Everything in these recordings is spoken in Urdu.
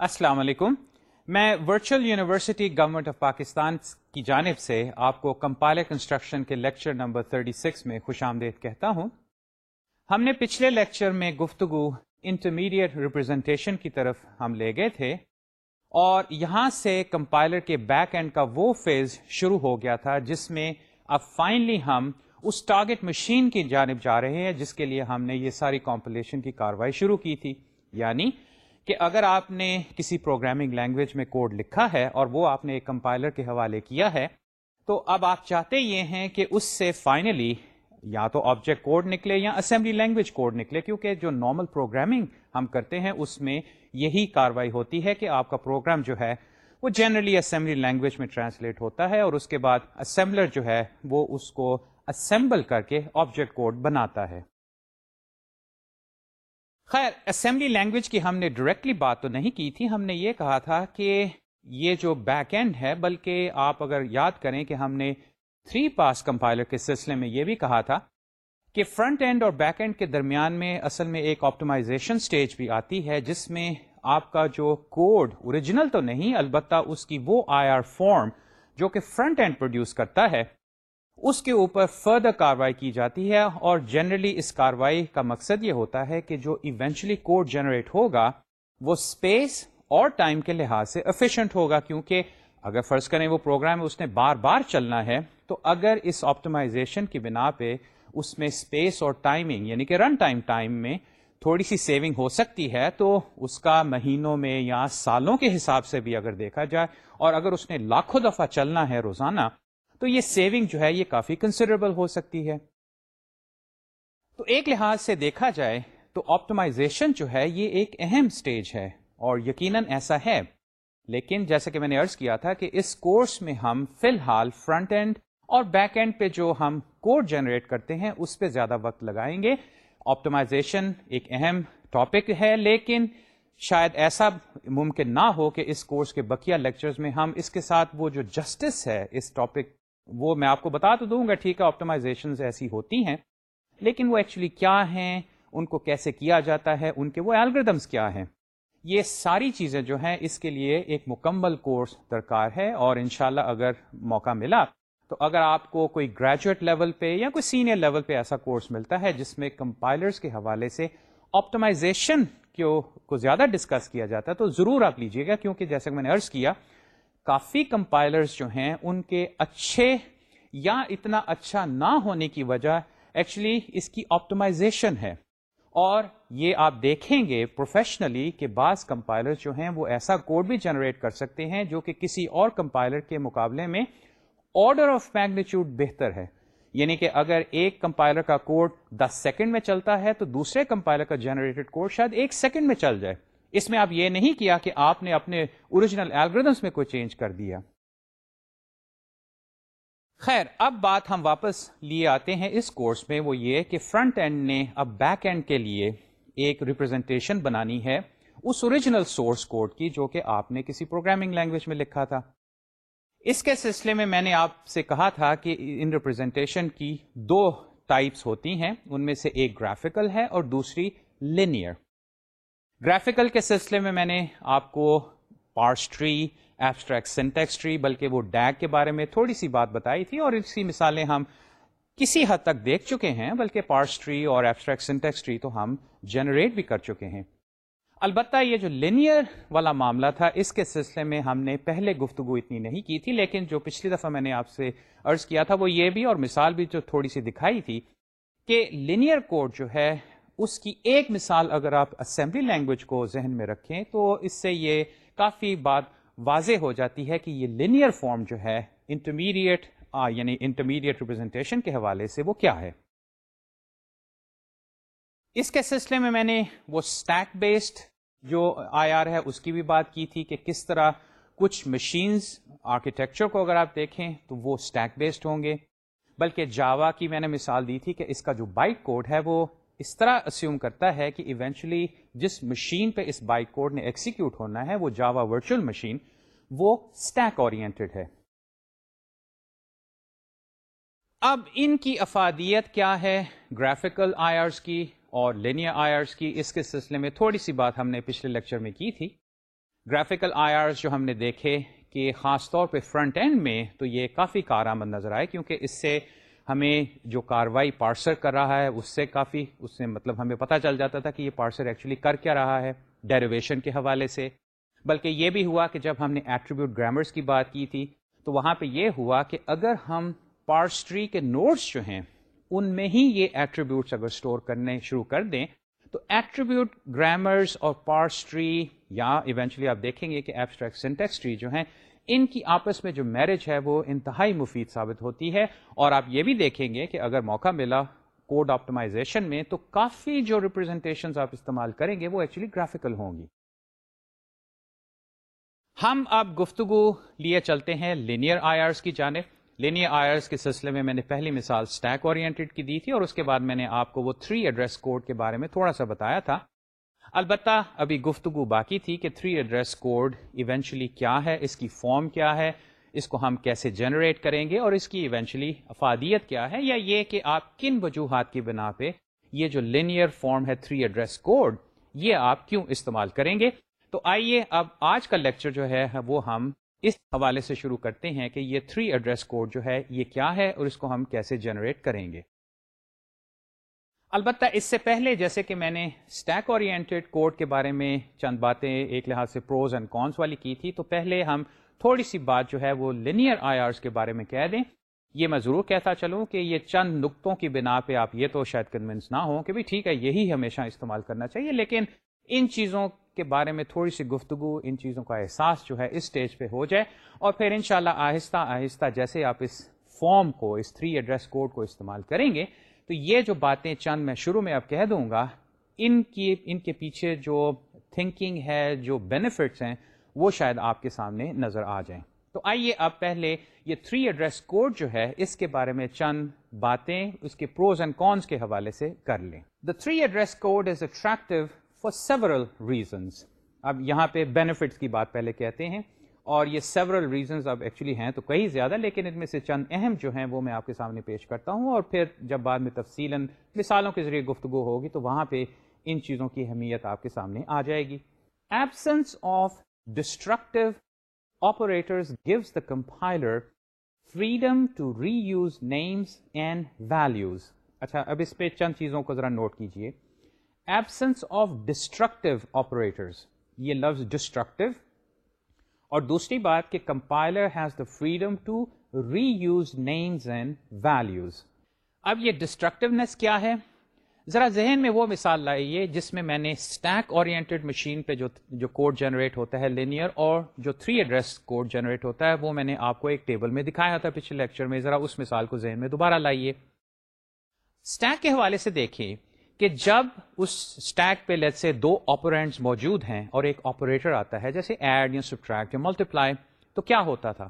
السلام علیکم۔ میں virtual university government of Pakistan کی جانب سے آپ کو کمپائلر کنسٹرکشن کے لیکچر نمبر 36 میں خوش آمدید کہتا ہوں۔ ہم نے پچھلے لیکچر میں گفتگو انٹرمیڈیٹ ریپرزنٹیشن کی طرف ہم لے گئے تھے اور یہاں سے کمپائلر کے بیک اینڈ کا وہ فیز شروع ہو گیا تھا جس میں اب فائنلی ہم اس ٹارگٹ مشین کی جانب جا رہے ہیں جس کے لیے ہم نے یہ ساری کمپلیشن کی کاروائی شروع کی تھی یعنی کہ اگر آپ نے کسی پروگرامنگ لینگویج میں کوڈ لکھا ہے اور وہ آپ نے ایک کمپائلر کے حوالے کیا ہے، تو اب آپ چاہتے یہ ہیں کہ اس سے فائنلی یا تو آبجیکٹ کوڈ نکلے یا اسمبلی لینگویج کوڈ نکلے، کیونکہ جو نارمل پروگرامنگ ہم کرتے ہیں، اس میں یہی کاروائی ہوتی ہے کہ آپ کا پروگرام جو ہے، وہ جنرلی اسمبلی لینگویج میں ٹرانسلیٹ ہوتا ہے اور اس کے بعد اسمبلر جو ہے، وہ اس کو اسمبل کر کے آبجیکٹ کوڈ بناتا ہے۔ خیر اسمبلی لینگویج کی ہم نے ڈائریکٹلی بات تو نہیں کی تھی، ہم نے یہ کہا تھا کہ یہ جو بیک اینڈ ہے، بلکہ آپ اگر یاد کریں کہ ہم نے تھری پاس کمپائلر کے سلسلے میں یہ بھی کہا تھا کہ فرنٹ اینڈ اور بیک اینڈ کے درمیان میں اصل میں ایک آپٹمائزیشن سٹیج بھی آتی ہے، جس میں آپ کا جو کوڈ اوریجنل تو نہیں، البتہ اس کی وہ آئی آر فارم جو کہ فرنٹ اینڈ پروڈیوس کرتا ہے اس کے اوپر فردر کاروائی کی جاتی ہے اور جنرلی اس کاروائی کا مقصد یہ ہوتا ہے کہ جو ایونچولی کوڈ جنریٹ ہوگا، وہ اسپیس اور ٹائم کے لحاظ سے افیشینٹ ہوگا، کیونکہ اگر فرض کریں وہ پروگرام اس نے بار بار چلنا ہے، تو اگر اس آپٹمائزیشن کی بنا پہ اس میں اسپیس اور ٹائمنگ یعنی کہ رن ٹائم ٹائم میں تھوڑی سی سیونگ ہو سکتی ہے، تو اس کا مہینوں میں یا سالوں کے حساب سے بھی اگر دیکھا جائے اور اگر اس نے لاکھوں دفعہ چلنا ہے روزانہ تو یہ سیونگ جو ہے یہ کافی کنسیڈریبل ہو سکتی ہے۔ تو ایک لحاظ سے دیکھا جائے تو آپٹمائزیشن جو ہے یہ ایک اہم سٹیج ہے اور یقیناً ایسا ہے۔ لیکن جیسے کہ میں نے ارض کیا تھا کہ اس کورس میں ہم فی الحال فرنٹ اینڈ اور بیک اینڈ پہ جو ہم کوڈ جنریٹ کرتے ہیں اس پہ زیادہ وقت لگائیں گے۔ آپٹمائزیشن ایک اہم ٹاپک ہے، لیکن شاید ایسا ممکن نہ ہو کہ اس کورس کے بقیہ لیکچرز میں ہم اس کے ساتھ وہ جو جسٹس ہے اس ٹاپک وہ میں آپ کو بتا تو دوں گا، ٹھیک ہے آپٹمائزیشن ایسی ہوتی ہیں، لیکن وہ ایکچولی کیا ہیں؟ ان کو کیسے کیا جاتا ہے؟ ان کے وہ الگریدمس کیا ہیں؟ یہ ساری چیزیں جو ہیں، اس کے لیے ایک مکمل کورس درکار ہے، اور انشاءاللہ اگر موقع ملا تو اگر آپ کو کوئی گریجویٹ لیول پہ یا کوئی سینئر لیول پہ ایسا کورس ملتا ہے، جس میں کمپائلرز کے حوالے سے آپٹمائزیشن کو زیادہ ڈسکس کیا جاتا ہے، تو ضرور آپ لیجیے گا، کیونکہ جیسے میں نے ارض کیا کافی کمپائلرز جو ہیں، ان کے اچھے یا اتنا اچھا نہ ہونے کی وجہ ایکچولی اس کی آپٹمائزیشن ہے۔ اور یہ آپ دیکھیں گے پروفیشنلی کہ بعض کمپائلر جو ہیں، وہ ایسا کوڈ بھی جنریٹ کر سکتے ہیں جو کہ کسی اور کمپائلر کے مقابلے میں آرڈر آف میگنیچیوڈ بہتر ہے۔ یعنی کہ اگر ایک کمپائلر کا کوڈ دس سیکنڈ میں چلتا ہے تو دوسرے کمپائلر کا جنریٹڈ کوڈ شاید ایک سیکنڈ میں چل جائے۔ اس میں آپ یہ نہیں کیا کہ آپ نے اپنے اوریجنل ایلگردمس میں کوئی چینج کر دیا۔ خیر، اب بات ہم واپس لیے آتے ہیں اس کورس میں، وہ یہ کہ فرنٹ اینڈ نے اب بیک اینڈ کے لیے ایک ریپرزینٹیشن بنانی ہے اس اوریجنل سورس کوڈ کی، جو کہ آپ نے کسی پروگرامنگ لینگویج میں لکھا تھا۔ اس کے سلسلے میں میں نے آپ سے کہا تھا کہ ان ریپرزینٹیشن کی دو ٹائپس ہوتی ہیں، ان میں سے ایک گرافیکل ہے اور دوسری لینئر گرافیکل کے سلسلے میں میں نے آپ کو parse tree abstract syntax tree بلکہ وہ ڈیگ کے بارے میں تھوڑی سی بات بتائی تھی اور اس کی مثالیں ہم کسی حد تک دیکھ چکے ہیں، بلکہ پارس ٹری اور ایبسٹریکٹ سینٹیکس ٹری تو ہم جنریٹ بھی کر چکے ہیں۔ البتہ یہ جو لینئر والا معاملہ تھا، اس کے سلسلے میں ہم نے پہلے گفتگو اتنی نہیں کی تھی، لیکن جو پچھلی دفعہ میں نے آپ سے عرض کیا تھا، وہ یہ بھی اور مثال بھی جو تھوڑی سی دکھائی تھی کہ لینئر کوڈ جو ہے اس کی ایک مثال اگر آپ اسمبلی لینگویج کو ذہن میں رکھیں تو اس سے یہ کافی بات واضح ہو جاتی ہے کہ یہ لینئر فارم جو ہے انٹرمیڈیٹ یعنی انٹرمیڈیٹ ریپرزینٹیشن کے حوالے سے وہ کیا ہے؟ اس کے سلسلے میں میں نے وہ اسٹیک بیسڈ جو آئی آر ہے، اس کی بھی بات کی تھی کہ کس طرح کچھ مشینز آرکیٹیکچر کو اگر آپ دیکھیں تو وہ اسٹیک بیسڈ ہوں گے۔ بلکہ جاوا کی میں نے مثال دی تھی کہ اس کا جو بائک کوڈ ہے وہ اس طرح اسیوم کرتا ہے کہ ایونچولی جس مشین پہ اس بائک کوڈ نے ایکسیکیوٹ ہونا ہے، وہ جاوا ورچوئل مشین وہ اسٹیک اورینٹڈ ہے۔ اب ان کی افادیت کیا ہے؟ گرافیکل آئرس کی اور لینئر آئرس کی؟ اس کے سلسلے میں تھوڑی سی بات ہم نے پچھلے لیکچر میں کی تھی۔ گرافیکل آئی آرز جو ہم نے دیکھے کہ خاص طور پہ فرنٹ اینڈ میں تو یہ کافی کارآمد نظر آئے، کیونکہ اس سے ہمیں جو کاروائی پارسر کر رہا ہے، اس سے کافی، اس سے مطلب ہمیں پتہ چل جاتا تھا کہ یہ پارسر ایکچولی کر کیا رہا ہے ڈیریویشن کے حوالے سے۔ بلکہ یہ بھی ہوا کہ جب ہم نے ایٹریبیوٹ گرامرس کی بات کی تھی، تو وہاں پہ یہ ہوا کہ اگر ہم پارسٹری کے نوٹس جو ہیں، ان میں ہی یہ ایٹریبیوٹس اگر اسٹور کرنے شروع کر دیں، تو ایٹریبیوٹ گرامرس اور پارسٹری یا ایونچولی آپ دیکھیں گے کہ ایبسٹریکٹ سینٹیکس ٹری جو ہیں ان کی آپس میں جو میرج ہے وہ انتہائی مفید ثابت ہوتی ہے اور آپ یہ بھی دیکھیں گے کہ اگر موقع ملا کوڈ آپٹمائزیشن میں تو کافی جو ریپرزینٹیشن آپ استعمال کریں گے وہ ایکچولی گرافیکل ہوں گی۔ ہم اب گفتگو لیے چلتے ہیں لینئر آئرس کی جانب۔ لینئر آئرس کے سلسلے میں میں نے پہلی مثال اسٹیک اورینٹیڈ کی دی تھی اور اس کے بعد میں نے آپ کو وہ تھری ایڈریس کوڈ کے بارے میں تھوڑا سا بتایا تھا۔ البتہ ابھی گفتگو باقی تھی کہ تھری ایڈریس کوڈ ایونچولی کیا ہے، اس کی فارم کیا ہے، اس کو ہم کیسے جنریٹ کریں گے اور اس کی ایونچولی افادیت کیا ہے، یا یہ کہ آپ کن وجوہات کی بنا پہ یہ جو لینئر فارم ہے تھری ایڈریس کوڈ یہ آپ کیوں استعمال کریں گے؟ تو آئیے اب آج کا لیکچر جو ہے، وہ ہم اس حوالے سے شروع کرتے ہیں کہ یہ تھری ایڈریس کوڈ جو ہے، یہ کیا ہے اور اس کو ہم کیسے جنریٹ کریں گے۔ البتہ اس سے پہلے جیسے کہ میں نے اسٹیک اورینٹیڈ کوڈ کے بارے میں چند باتیں ایک لحاظ سے پروز اینڈ کونس والی کی تھی، تو پہلے ہم تھوڑی سی بات جو ہے وہ لینئر آئی آرس کے بارے میں کہہ دیں۔ یہ میں ضرور کہتا چلوں کہ یہ چند نقطوں کی بنا پہ آپ یہ تو شاید کنوینس نہ ہوں کہ بھی ٹھیک ہے، یہی ہمیشہ استعمال کرنا چاہیے، لیکن ان چیزوں کے بارے میں تھوڑی سی گفتگو، ان چیزوں کا احساس جو ہے اس سٹیج پہ ہو جائے۔ اور پھر انشاءاللہ آہستہ آہستہ جیسے آپ اس فارم کو، اس تھری ایڈریس کوڈ کو استعمال کریں گے تو یہ جو باتیں چند میں شروع میں اب کہہ دوں گا، ان کی، ان کے پیچھے جو تھنکنگ ہے، جو بینیفٹس ہیں، وہ شاید آپ کے سامنے نظر آ جائیں۔ تو آئیے اب پہلے یہ تھری ایڈریس کوڈ جو ہے، اس کے بارے میں چند باتیں، اس کے پروز اینڈ کونس کے حوالے سے کر لیں۔ The three address code is attractive for several reasons اب یہاں پہ بینیفٹس کی بات پہلے کہتے ہیں۔ اور یہ سیورل ریزنز اب ایکچولی ہیں تو کئی زیادہ، لیکن ان میں سے چند اہم جو ہیں وہ میں آپ کے سامنے پیش کرتا ہوں۔ اور پھر جب بعد میں تفصیل مثالوں کے ذریعے گفتگو ہوگی تو وہاں پہ ان چیزوں کی اہمیت آپ کے سامنے آ جائے گی۔ Absence of destructive operators gives the compiler freedom to reuse names and values اچھا اب اس پہ چند چیزوں کو ذرا نوٹ کیجیے ایبسنس آف ڈسٹرکٹیو آپریٹرز یہ لفظ ڈسٹرکٹیو اور دوسری بات کہ compiler has the freedom to reuse names and values اب یہ ڈسٹرکٹیونیس کیا ہے؟ ذرا ذہن میں وہ مثال لائیے جس میں میں نے اسٹیک اورینٹیڈ مشین پہ جو جو کوڈ جنریٹ ہوتا ہے لینئر اور جو تھری ایڈریس کوڈ جنریٹ ہوتا ہے وہ میں نے آپ کو ایک ٹیبل میں دکھایا تھا پچھلے لیکچر میں۔ ذرا اس مثال کو ذہن میں دوبارہ لائیے۔ اسٹیک کے حوالے سے دیکھیں۔ کہ جب اس اسٹیک پہ لیٹ سے دو آپرینٹس موجود ہیں اور ایک آپریٹر آتا ہے، جیسے ایڈ یا سبٹریکٹ یا ملٹیپلائی تو کیا ہوتا تھا؟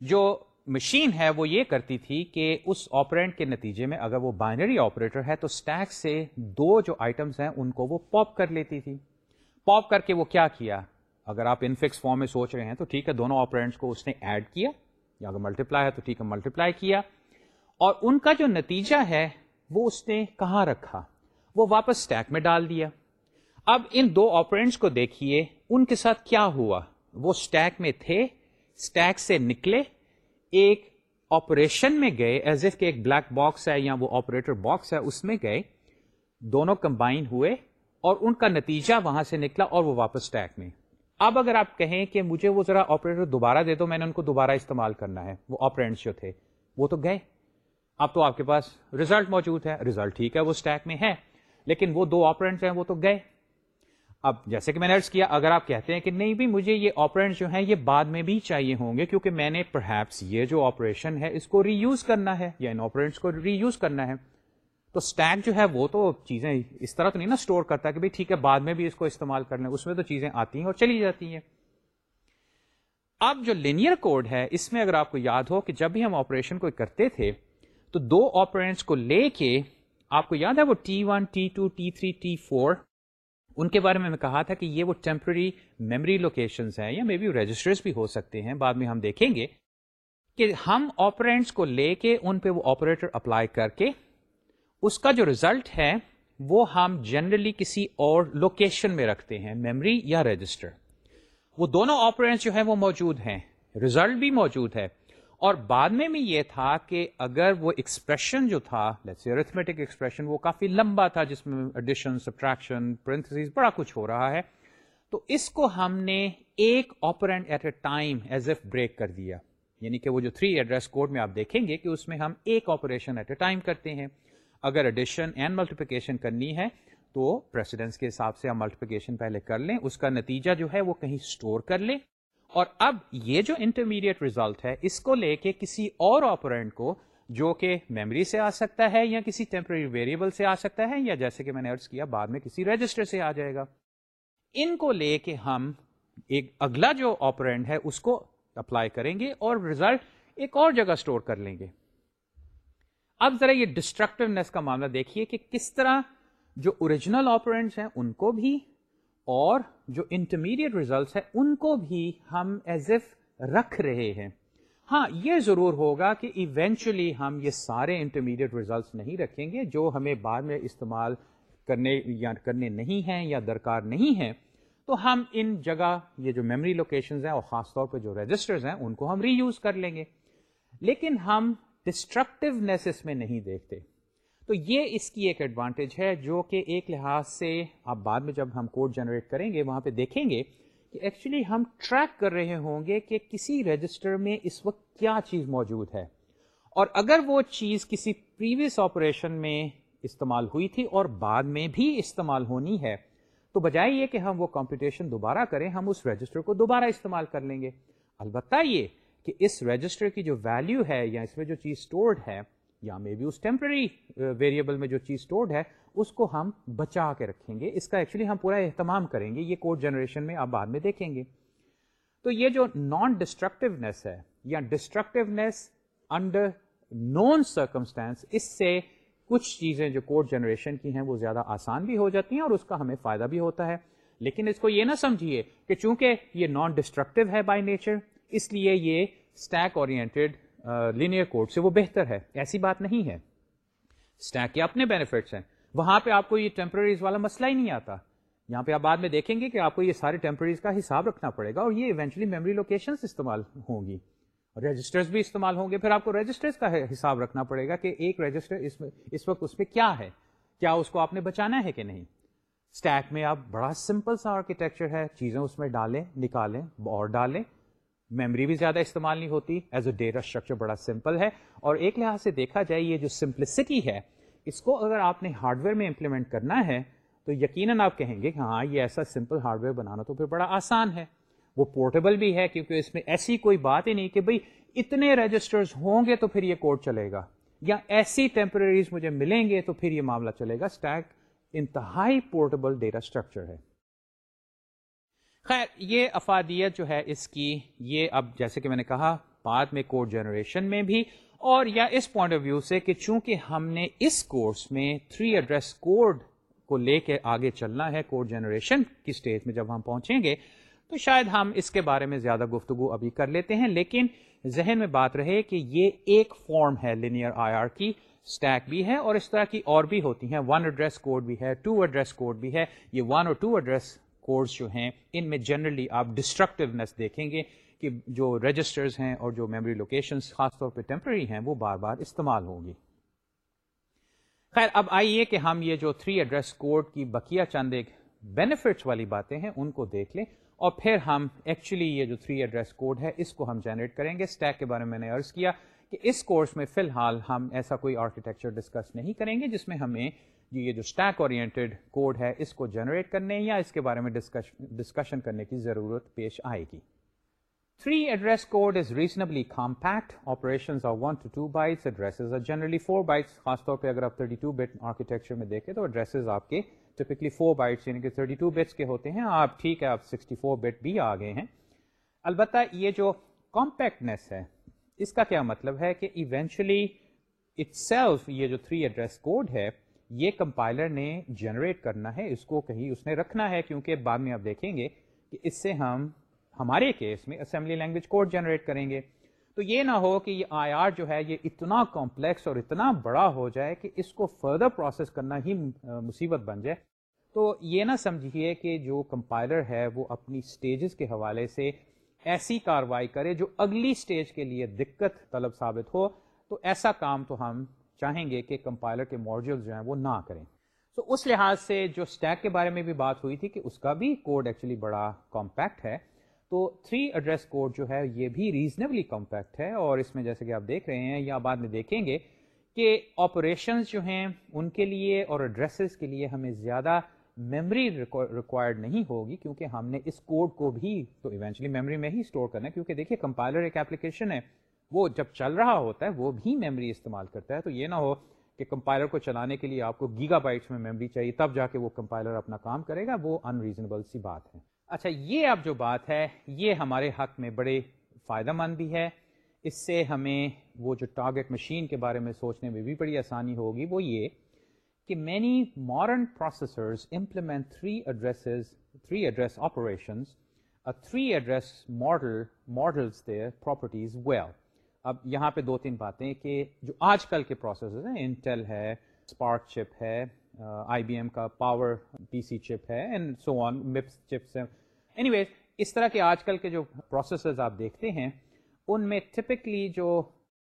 جو مشین ہے، وہ یہ کرتی تھی کہ اس آپرینٹ کے نتیجے میں اگر وہ بائنری آپریٹر ہے، تو اسٹیک سے دو جو آئٹمس ہیں، ان کو وہ پاپ کر لیتی تھی۔ پاپ کر کے وہ کیا کیا؟ اگر آپ انفکس فارم میں سوچ رہے ہیں، تو ٹھیک ہے، دونوں آپرینٹس کو اس نے ایڈ کیا۔ یا اگر ملٹیپلائی ہے، تو ٹھیک ہے ملٹیپلائی کیا۔ اور ان کا جو نتیجہ ہے وہ اس نے کہاں رکھا؟ وہ واپس اسٹیک میں ڈال دیا۔ اب ان دو آپرینٹس کو دیکھیے، ان کے ساتھ کیا ہوا؟ وہ اسٹیک میں تھے اسٹیک سے نکلے، ایک آپریشن میں گئے ایز اف کہ ایک بلیک باکس ہے یا وہ آپریٹر باکس ہے، اس میں گئے۔ دونوں کمبائن ہوئے اور ان کا نتیجہ وہاں سے نکلا اور وہ واپس اسٹیک میں۔ اب اگر آپ کہیں کہ مجھے وہ ذرا آپریٹر دوبارہ دے دو، میں نے ان کو دوبارہ استعمال کرنا ہے۔ وہ آپرینٹس جو تھے، وہ تو گئے۔ اب تو آپ کے پاس ریزلٹ موجود ہے۔ ریزلٹ ٹھیک ہے، وہ اسٹیک میں ہے، لیکن وہ دو آپرینٹس ہیں، وہ تو گئے۔ اب جیسے کہ میں نے ارض کیا، اگر آپ کہتے ہیں کہ نہیں بھی مجھے یہ آپرینٹ جو ہیں، یہ بعد میں بھی چاہیے ہوں گے، کیونکہ میں نے پرہیپس یہ جو آپریشن ہے، اس کو ری یوز کرنا ہے، یا ان آپرینٹس کو ری یوز کرنا ہے۔ تو اسٹیک جو ہے، وہ تو چیزیں اس طرح تو نہیں نا اسٹور کرتا کہ ٹھیک ہے، بعد میں بھی اس کو استعمال کر لیں۔ اس میں تو چیزیں آتی ہیں اور چلی جاتی ہیں۔ اب جو لینئر کوڈ ہے، اس میں اگر آپ کو یاد ہو کہ جب بھی ہم آپریشن کو کرتے تھے تو دو آپرینٹس کو لے کے آپ کو یاد ہے وہ T one T two T three T four ان کے بارے میں میں کہا تھا کہ یہ وہ ٹیمپرری میموری لوکیشنز ہیں یا مے بی رجسٹرز بھی ہو سکتے ہیں، بعد میں ہم دیکھیں گے کہ ہم آپرینٹس کو لے کے ان پہ وہ آپریٹر اپلائی کر کے اس کا جو ریزلٹ ہے وہ ہم جنرلی کسی اور لوکیشن میں رکھتے ہیں میمری یا رجسٹر وہ دونوں آپرینٹس جو ہیں وہ موجود ہیں ریزلٹ بھی موجود ہے۔ اور بعد میں بھی یہ تھا کہ اگر وہ ایکسپریشن جو تھا ارتھمیٹک ایکسپریشن وہ کافی لمبا تھا جس میں ایڈیشن سبٹریکشن بڑا کچھ ہو رہا ہے، تو اس کو ہم نے ایک operand at a time as if break کر دیا. یعنی کہ وہ جو تھری ایڈریس کوڈ میں آپ دیکھیں گے کہ اس میں ہم ایک آپریشن ایٹ اے ٹائم کرتے ہیں. اگر ایڈیشن اینڈ ملٹیپلیکیشن کرنی ہے، تو پریسیڈنس کے حساب سے ہم ملٹیپلیکیشن پہلے کر لیں، اس کا نتیجہ جو ہے وہ کہیں اسٹور کر لیں. اور اب یہ جو انٹرمیڈیٹ ریزلٹ ہے، اس کو لے کے کسی اور آپرینٹ کو، جو کہ میموری سے آ سکتا ہے یا کسی ٹیمپرری ویریبل سے آ سکتا ہے یا جیسے کہ میں نے ارض کیا، بعد میں کسی رجسٹر سے آ جائے گا۔ ان کو لے کے ہم ایک اگلا جو آپرینٹ ہے، اس کو اپلائی کریں گے اور ریزلٹ ایک اور جگہ اسٹور کر لیں گے۔ اب ذرا یہ ڈسٹرکٹیونیس کا معاملہ دیکھیے کہ کس طرح جو اوریجنل آپرینٹس ہیں، ان کو بھی اور جو انٹرمیڈیٹ ریزلٹس ہیں، ان کو بھی ہم ایز ایف رکھ رہے ہیں۔ ہاں یہ ضرور ہوگا کہ ایونچولی ہم یہ سارے انٹرمیڈیٹ ریزلٹس نہیں رکھیں گے جو ہمیں بعد میں استعمال کرنے یا کرنے نہیں ہیں یا درکار نہیں ہیں۔ تو ہم ان جگہ یہ جو میموری لوکیشنز ہیں اور خاص طور پہ جو رجسٹرز ہیں، ان کو ہم ری یوز کر لیں گے۔ لیکن ہم ڈسٹرکٹیونیس اس میں نہیں دیکھتے۔ تو یہ اس کی ایک ایڈوانٹیج ہے جو کہ ایک لحاظ سے آپ بعد میں جب ہم کوڈ جنریٹ کریں گے، وہاں پہ دیکھیں گے کہ ایکچولی ہم ٹریک کر رہے ہوں گے کہ کسی رجسٹر میں اس وقت کیا چیز موجود ہے۔ اور اگر وہ چیز کسی پریویس آپریشن میں استعمال ہوئی تھی اور بعد میں بھی استعمال ہونی ہے، تو بجائے یہ کہ ہم وہ کمپٹیشن دوبارہ کریں، ہم اس رجسٹر کو دوبارہ استعمال کر لیں گے۔ البتہ یہ کہ اس رجسٹر کی جو ویلیو ہے یا اس میں جو چیز اسٹورڈ ہے یا مے بی اس ٹیمپرری ویریبل uh, میں جو چیز اسٹورڈ ہے، اس کو ہم بچا کے رکھیں گے۔ اس کا ایکچولی ہم پورا اہتمام کریں گے، یہ کوڈ جنریشن میں آپ بعد میں دیکھیں گے۔ تو یہ جو نان ڈسٹرکٹیونیس ہے، یا ڈسٹرکٹیونیس انڈر نون سرکمسٹانس اس سے کچھ چیزیں جو کوڈ جنریشن کی ہیں، وہ زیادہ آسان بھی ہو جاتی ہیں اور اس کا ہمیں فائدہ بھی ہوتا ہے۔ لیکن اس کو یہ نہ سمجھیے کہ چونکہ یہ نان ڈسٹرکٹیو ہے بائی نیچر اس لیے یہ اسٹیک اورینٹیڈ لینئر کوڈ سے وہ بہتر ہے۔ ایسی بات نہیں ہے۔ اسٹیک کے اپنے بینیفٹس ہیں۔ وہاں پہ آپ کو یہ ٹیمپرریز والا مسئلہ ہی نہیں آتا۔ یہاں پہ آپ بعد میں دیکھیں گے کہ آپ کو یہ سارے ٹیمپرریز کا حساب رکھنا پڑے گا اور یہ ایونچولی میموری لوکیشن استعمال ہوں گی رجسٹرز بھی استعمال ہوں گے۔ پھر آپ کو رجسٹرز کا حساب رکھنا پڑے گا کہ ایک رجسٹر اس میں، اس وقت اس میں کیا ہے۔ کیا اس کو آپ نے بچانا ہے کہ نہیں؟ اسٹیک میں آپ بڑا سمپل سا آرکیٹیکچر ہے۔ چیزیں اس میں ڈالیں، نکالیں، اور ڈالیں۔ میموری بھی زیادہ استعمال نہیں ہوتی ایز اے ڈیٹا اسٹرکچر بڑا سمپل ہے۔ اور ایک لحاظ سے دیکھا جائے، یہ جو سمپلسٹی ہے، اس کو اگر آپ نے ہارڈ ویئر میں امپلیمنٹ کرنا ہے، تو یقیناً آپ کہیں گے کہ ہاں یہ ایسا سمپل ہارڈ ویئر بنانا تو پھر بڑا آسان ہے۔ وہ پورٹیبل بھی ہے، کیونکہ اس میں ایسی کوئی بات ہی نہیں کہ بھائی اتنے رجسٹرز ہوں گے تو پھر یہ کوڈ چلے گا، یا ایسی ٹیمپرریز مجھے ملیں گے تو پھر یہ معاملہ چلے گا۔ اسٹیک انتہائی پورٹیبل ڈیٹا اسٹرکچر ہے۔ خیر، یہ افادیت جو ہے اس کی، یہ اب جیسے کہ میں نے کہا، بعد میں کوڈ جنریشن میں بھی، اور یا اس پوائنٹ آف ویو سے کہ چونکہ ہم نے اس کورس میں تھری ایڈریس کوڈ کو لے کے آگے چلنا ہے کوڈ جنریشن کی اسٹیج میں جب ہم پہنچیں گے، تو شاید ہم اس کے بارے میں زیادہ گفتگو ابھی کر لیتے ہیں، لیکن ذہن میں بات رہے کہ یہ ایک فارم ہے لینئر آئی آر کی اسٹیک بھی ہے اور اس طرح کی اور بھی ہوتی ہیں۔ ون ایڈریس کوڈ بھی ہے ٹو ایڈریس کوڈ بھی ہے، یہ ون اور ٹو ایڈریس کوڈ جو ہیں، ان میں جنرلی آپ ڈسٹرکٹیونیس دیکھیں گے کہ جو رجسٹرز ہیں اور جو میموری لوکیشنز خاص طور پہ ٹیمپرری ہیں، وہ بار بار استعمال ہوں گی خیر، اب آئیے کہ ہم یہ جو تھری ایڈریس کوڈ کی بقیہ چند ایک بینیفٹس والی باتیں ہیں، ان کو دیکھ لیں۔ اور پھر ہم ایکچولی یہ جو تھری ایڈریس کوڈ ہے، اس کو ہم جنریٹ کریں گے۔ اسٹیک کے بارے میں نے ارض کیا کہ اس کورس میں فی الحال ہم ایسا کوئی آرکیٹیکچر ڈسکس نہیں کریں گے، جس میں ہمیں یہ جو اسٹیک اورینٹیڈ کوڈ ہے، اس کو جنریٹ کرنے یا اس کے بارے میں ڈسکشن کرنے کی ضرورت پیش آئے گی۔ Three address code is reasonably compact operation generally four bytes خاص طور پہ اگر آپ تھرٹی ٹو بٹ آرکیٹیکچر میں دیکھیں تو ایڈریسز آپ کے ٹپکلی فور بائٹس یعنی کہ 32 بٹس کے ہوتے ہیں۔ آپ ٹھیک ہے، آپ 64 بٹ بھی آ گئے ہیں۔ البتہ یہ جو کمپیکٹنیس ہے، اس کا کیا مطلب ہے کہ ایونچولی اٹ سیلف یہ جو تھری ایڈریس کوڈ ہے یہ کمپائلر نے جنریٹ کرنا ہے، اس کو کہیں اس نے رکھنا ہے، کیونکہ بعد میں آپ دیکھیں گے کہ اس سے ہم، ہمارے کیس میں اسمبلی لینگویج کوڈ جنریٹ کریں گے۔ تو یہ نہ ہو کہ یہ آئی آر جو ہے، یہ اتنا کمپلیکس اور اتنا بڑا ہو جائے کہ اس کو فردر پروسیس کرنا ہی مصیبت بن جائے۔ تو یہ نہ سمجھیے کہ جو کمپائلر ہے، وہ اپنی سٹیجز کے حوالے سے ایسی کاروائی کرے جو اگلی سٹیج کے لیے دقت طلب ثابت ہو۔ تو ایسا کام تو ہم چاہیں گے کہ کمپائلر کے ماڈیول جو ہیں وہ نہ کریں۔ تو اس لحاظ سے جو اسٹیک کے بارے میں بھی بات ہوئی تھی کہ اس کا بھی کوڈ ایکچولی بڑا کمپیکٹ ہے، تو تھری ایڈریس کوڈ جو ہے یہ بھی ریزنیبلی کمپیکٹ ہے اور اس میں جیسے کہ آپ دیکھ رہے ہیں یا بعد میں دیکھیں گے کہ آپریشنز جو ہیں ان کے لیے اور ایڈریسز کے لیے ہمیں زیادہ میموری ریکوائرڈ نہیں ہوگی کیونکہ ہم نے اس کوڈ کو بھی تو ایونچولی میموری میں ہی اسٹور کرنا ہے۔ کیونکہ دیکھیے کمپائلر ایک اپلیکیشن ہے۔ وہ جب چل رہا ہوتا ہے، وہ بھی میموری استعمال کرتا ہے، تو یہ نہ ہو کہ کمپائلر کو چلانے کے لیے آپ کو گیگا بائٹس میں میموری چاہیے، تب جا کے وہ کمپائلر اپنا کام کرے گا، وہ ان ریزنیبل سی بات ہے۔ اچھا یہ اب جو بات ہے، یہ ہمارے حق میں بڑے فائدہ مند بھی ہے۔ اس سے ہمیں وہ جو ٹارگیٹ مشین کے بارے میں سوچنے میں بھی بڑی آسانی ہوگی، وہ یہ کہ many modern processors implement three addresses three address operations three address model models their properties well اب یہاں پہ دو تین باتیں کہ جو آج کل کے پروسیسرز ہیں انٹل ہے اسپارک چپ ہے آئی بی ایم کا پاور پی سی چپ ہے and so on MIPS chips anyways اس طرح کے آج کل کے جو پروسیسرز آپ دیکھتے ہیں، ان میں ٹپکلی جو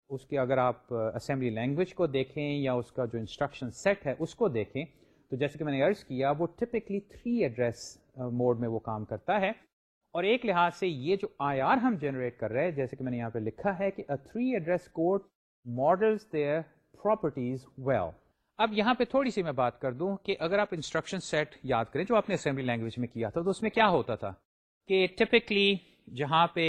اس کے اگر آپ اسمبلی لینگویج کو دیکھیں یا اس کا جو انسٹرکشن سیٹ ہے، اس کو دیکھیں، تو جیسے کہ میں نے عرض کیا، وہ ٹپکلی تھری ایڈریس موڈ میں وہ کام کرتا ہے۔ اور ایک لحاظ سے یہ جو آئی آر ہم جنریٹ کر رہے ہیں، جیسے کہ میں نے یہاں پہ لکھا ہے کہ three address code models their properties well اب یہاں پہ تھوڑی سی میں بات کر دوں کہ اگر آپ انسٹرکشن سیٹ یاد کریں، جو آپ نے اسمبلی لینگویج میں کیا تھا، تو اس میں کیا ہوتا تھا؟ کہ ٹپکلی جہاں پہ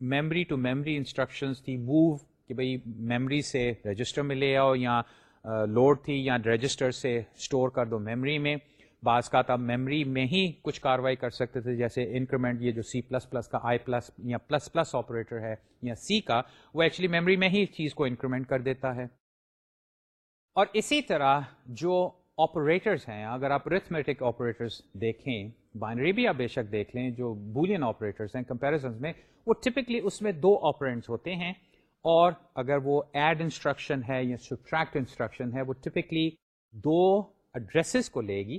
میمری ٹو میمری انسٹرکشنز تھی موو کہ بھائی میمری سے رجسٹر میں لے آؤ یا لوڈ تھی یا رجسٹر سے اسٹور کر دو میمری میں بعض کا آپ میمری میں ہی کچھ کاروائی کر سکتے تھے، جیسے انکریمنٹ یہ جو سی پلس پلس کا آئی پلس یا پلس پلس آپریٹر ہے یا سی کا، وہ ایکچولی میمری میں ہی چیز کو انکریمنٹ کر دیتا ہے۔ اور اسی طرح جو آپریٹرس ہیں، اگر آپ ریتھمیٹک آپریٹرس دیکھیں بائنری بھی آپ بے شک دیکھ لیں، جو بولین آپریٹرس ہیں کمپیرزنس میں، وہ ٹپکلی اس میں دو آپرینٹس ہوتے ہیں۔ اور اگر وہ ایڈ انسٹرکشن ہے یا سبٹریکٹ انسٹرکشن ہے، وہ ٹپکلی دو ایڈریسز کو لے گی۔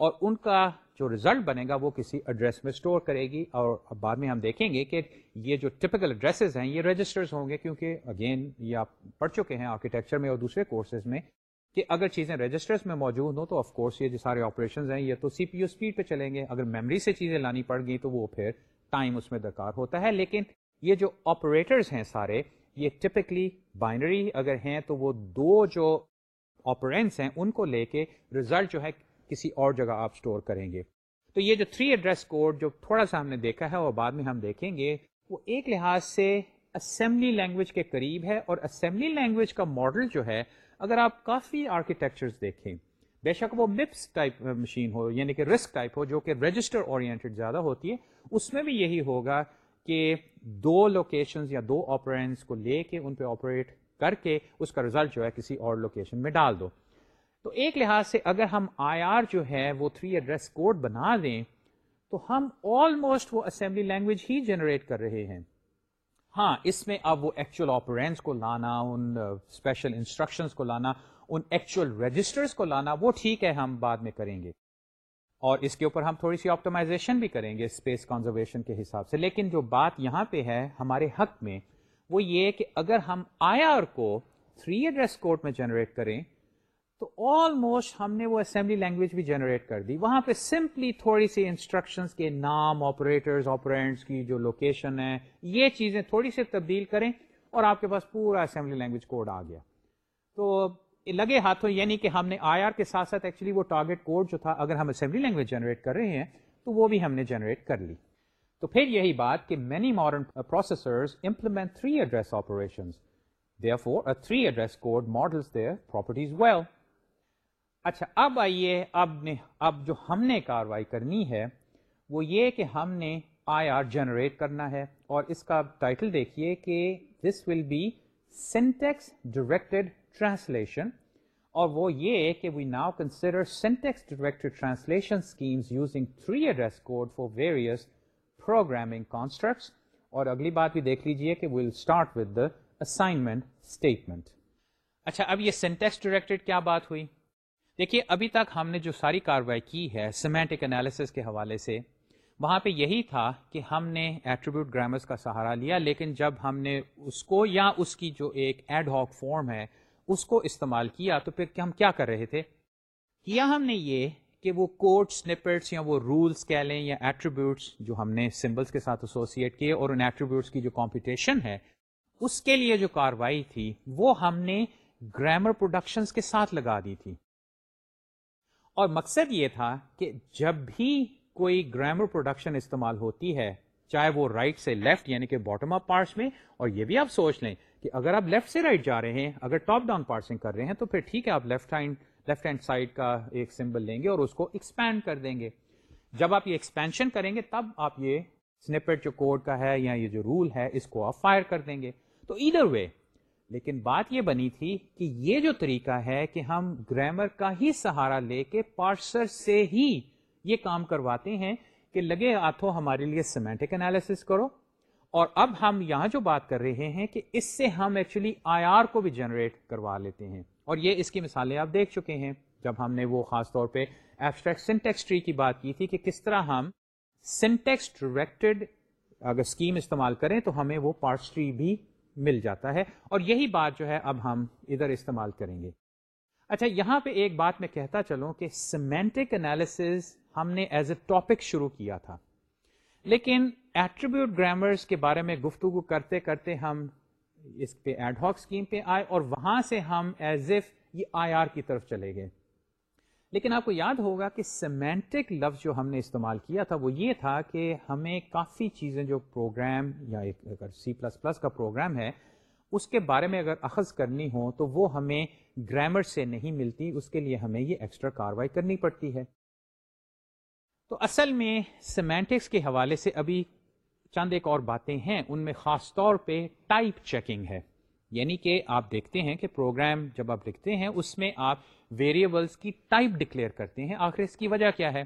اور ان کا جو ریزلٹ بنے گا وہ کسی ایڈریس میں اسٹور کرے گی اور بعد میں ہم دیکھیں گے کہ یہ جو ٹپکل ایڈریسز ہیں یہ رجسٹرز ہوں گے کیونکہ اگین یہ آپ پڑھ چکے ہیں آرکیٹیکچر میں اور دوسرے کورسز میں کہ اگر چیزیں رجسٹرز میں موجود ہوں تو آف کورس یہ جو سارے آپریشنز ہیں یہ تو سی پی یو اسپیڈ پہ چلیں گے اگر میموری سے چیزیں لانی پڑ گئی تو وہ پھر ٹائم اس میں درکار ہوتا ہے لیکن یہ جو آپریٹرز ہیں سارے یہ ٹپکلی بائنری اگر ہیں تو وہ دو جو آپرینس ہیں ان کو لے کے ریزلٹ جو ہے کسی اور جگہ آپ اسٹور کریں گے۔ تو یہ جو تھری ایڈریس کوڈ جو تھوڑا سا ہم نے دیکھا ہے اور بعد میں ہم دیکھیں گے، وہ ایک لحاظ سے اسمبلی لینگویج کے قریب ہے اور اسمبلی لینگویج کا ماڈل جو ہے، اگر آپ کافی آرکیٹیکچر دیکھیں، بے شک وہ مپس ٹائپ مشین ہو یعنی کہ رسک ٹائپ ہو، جو کہ رجسٹر اورینٹیڈ زیادہ ہوتی ہے، اس میں بھی یہی ہوگا کہ دو لوکیشنز یا دو آپرینس کو لے کے ان پہ آپریٹ کر کے اس کا ریزلٹ جو ہے کسی اور لوکیشن میں ڈال دو۔ تو ایک لحاظ سے اگر ہم آئی آر جو ہے وہ تھری ایڈریس کوڈ بنا دیں، تو ہم آلموسٹ وہ اسمبلی لینگویج ہی جنریٹ کر رہے ہیں۔ ہاں اس میں اب وہ ایکچوئل آپرینس کو لانا، ان اسپیشل انسٹرکشنس کو لانا، ان ایکچوئل رجسٹرس کو لانا، وہ ٹھیک ہے، ہم بعد میں کریں گے۔ اور اس کے اوپر ہم تھوڑی سی آپٹمائزیشن بھی کریں گے اسپیس کنزرویشن کے حساب سے۔ لیکن جو بات یہاں پہ ہے ہمارے حق میں، وہ یہ کہ اگر ہم آئی آر کو تھری ایڈریس کوڈ میں جنریٹ کریں تو آلموسٹ ہم نے وہ اسمبلی لینگویج بھی جنریٹ کر دی۔ وہاں پہ سمپلی تھوڑی سی انسٹرکشنس کے نام آپریٹرز آپرینٹس کی جو لوکیشن ہے، یہ چیزیں تھوڑی سی تبدیل کریں اور آپ کے پاس پورا اسمبلی لینگویج کوڈ آ گیا۔ تو لگے ہاتھوں یعنی کہ ہم نے آئی آر کے ساتھ ساتھ ایکچولی وہ ٹارگیٹ کوڈ جو تھا، اگر ہم اسمبلی لینگویج جنریٹ کر رہے ہیں، تو وہ بھی ہم نے جنریٹ کر لی۔ تو پھر یہی بات کہ many modern processors implement three address operation for three address code models their properties well اچھا اب آئیے اب نے، اب جو ہم نے کاروائی کرنی ہے، وہ یہ کہ ہم نے آئی آر جنریٹ کرنا ہے اور اس کا ٹائٹل دیکھیے کہ this will be syntax directed translation اور وہ یہ کہ we now consider syntax directed translation schemes using three address code for various programming constructs اور اگلی بات بھی دیکھ لیجیے کہ will start with the assignment statement اچھا اب یہ سینٹیکس ڈائریکٹڈ کیا بات ہوئی؟ دیکھیے، ابھی تک ہم نے جو ساری کاروائی کی ہے سیمینٹک انالیسس کے حوالے سے، وہاں پہ یہی تھا کہ ہم نے ایٹریبیوٹ گرامرس کا سہارا لیا، لیکن جب ہم نے اس کو یا اس کی جو ایک ایڈ ہاک فارم ہے، اس کو استعمال کیا تو پھر ہم کیا کر رہے تھے؟ کیا ہم نے یہ کہ وہ کوڈ سنپٹس یا وہ رولس کہہ لیں یا ایٹریبیوٹس جو ہم نے سمبلس کے ساتھ ایسوسیٹ کیے اور ان ایٹریبیوٹس کی جو کمپٹیشن ہے، اس کے لیے جو کاروائی تھی، وہ ہم نے گرامر پروڈکشنز کے ساتھ لگا دی تھی۔ اور مقصد یہ تھا کہ جب بھی کوئی گرامر پروڈکشن استعمال ہوتی ہے، چاہے وہ رائٹ right سے لیفٹ یعنی کہ باٹم اپ پارٹس میں، اور یہ بھی آپ سوچ لیں کہ اگر آپ لیفٹ سے رائٹ right جا رہے ہیں، اگر ٹاپ ڈاؤن پارسنگ کر رہے ہیں، تو پھر ٹھیک ہے، آپ left hand left hand side کا ایک سمبل لیں گے اور اس کو ایکسپینڈ کر دیں گے۔ جب آپ یہ ایکسپینشن کریں گے، تب آپ یہ سنپٹ جو کوڈ کا ہے یا یہ جو رول ہے، اس کو آپ فائر کر دیں گے۔ تو ادھر وے لیکن بات یہ بنی تھی کہ یہ جو طریقہ ہے کہ ہم گرامر کا ہی سہارا لے کے پارسر سے ہی یہ کام کرواتے ہیں کہ لگے ہاتھوں ہمارے لیے سیمینٹک انالیس کرو۔ اور اب ہم یہاں جو بات کر رہے ہیں کہ اس سے ہم ایکچولی آئی آر کو بھی جنریٹ کروا لیتے ہیں۔ اور یہ اس کی مثالیں آپ دیکھ چکے ہیں۔ جب ہم نے وہ خاص طور پہ ایبسٹریکٹ سنٹیکس ٹری کی بات کی تھی کہ کس طرح ہم سنٹیکس ڈائریکٹڈ اگر اسکیم استعمال کریں تو ہمیں وہ پارٹس ٹری بھی مل جاتا ہے اور یہی بات جو ہے اب ہم ادھر استعمال کریں گے۔ اچھا یہاں پہ ایک بات میں کہتا چلوں کہ سیمینٹک انالیس ہم نے ایز اے ٹاپک شروع کیا تھا۔ لیکن ایٹریبیوٹ گرامرس کے بارے میں گفتگو کرتے کرتے ہم اس پہ ایڈ ہاک اسکیم پہ آئے اور وہاں سے ہم ایز اف یہ آئی آر کی طرف چلے گئے۔ لیکن آپ کو یاد ہوگا کہ سیمینٹک لفظ جو ہم نے استعمال کیا تھا وہ یہ تھا کہ ہمیں کافی چیزیں جو پروگرام یا ایک اگر سی پلس پلس کا پروگرام ہے، اس کے بارے میں اگر اخذ کرنی ہو تو وہ ہمیں گرامر سے نہیں ملتی، اس کے لیے ہمیں یہ ایکسٹرا کاروائی کرنی پڑتی ہے۔ تو اصل میں سیمینٹکس کے حوالے سے ابھی چند ایک اور باتیں ہیں، ان میں خاص طور پہ ٹائپ چیکنگ ہے۔ یعنی کہ آپ دیکھتے ہیں کہ پروگرام جب آپ لکھتے ہیں، اس میں آپ ویریبلس کی ٹائپ ڈکلیئر کرتے ہیں۔ آخر اس کی وجہ کیا ہے؟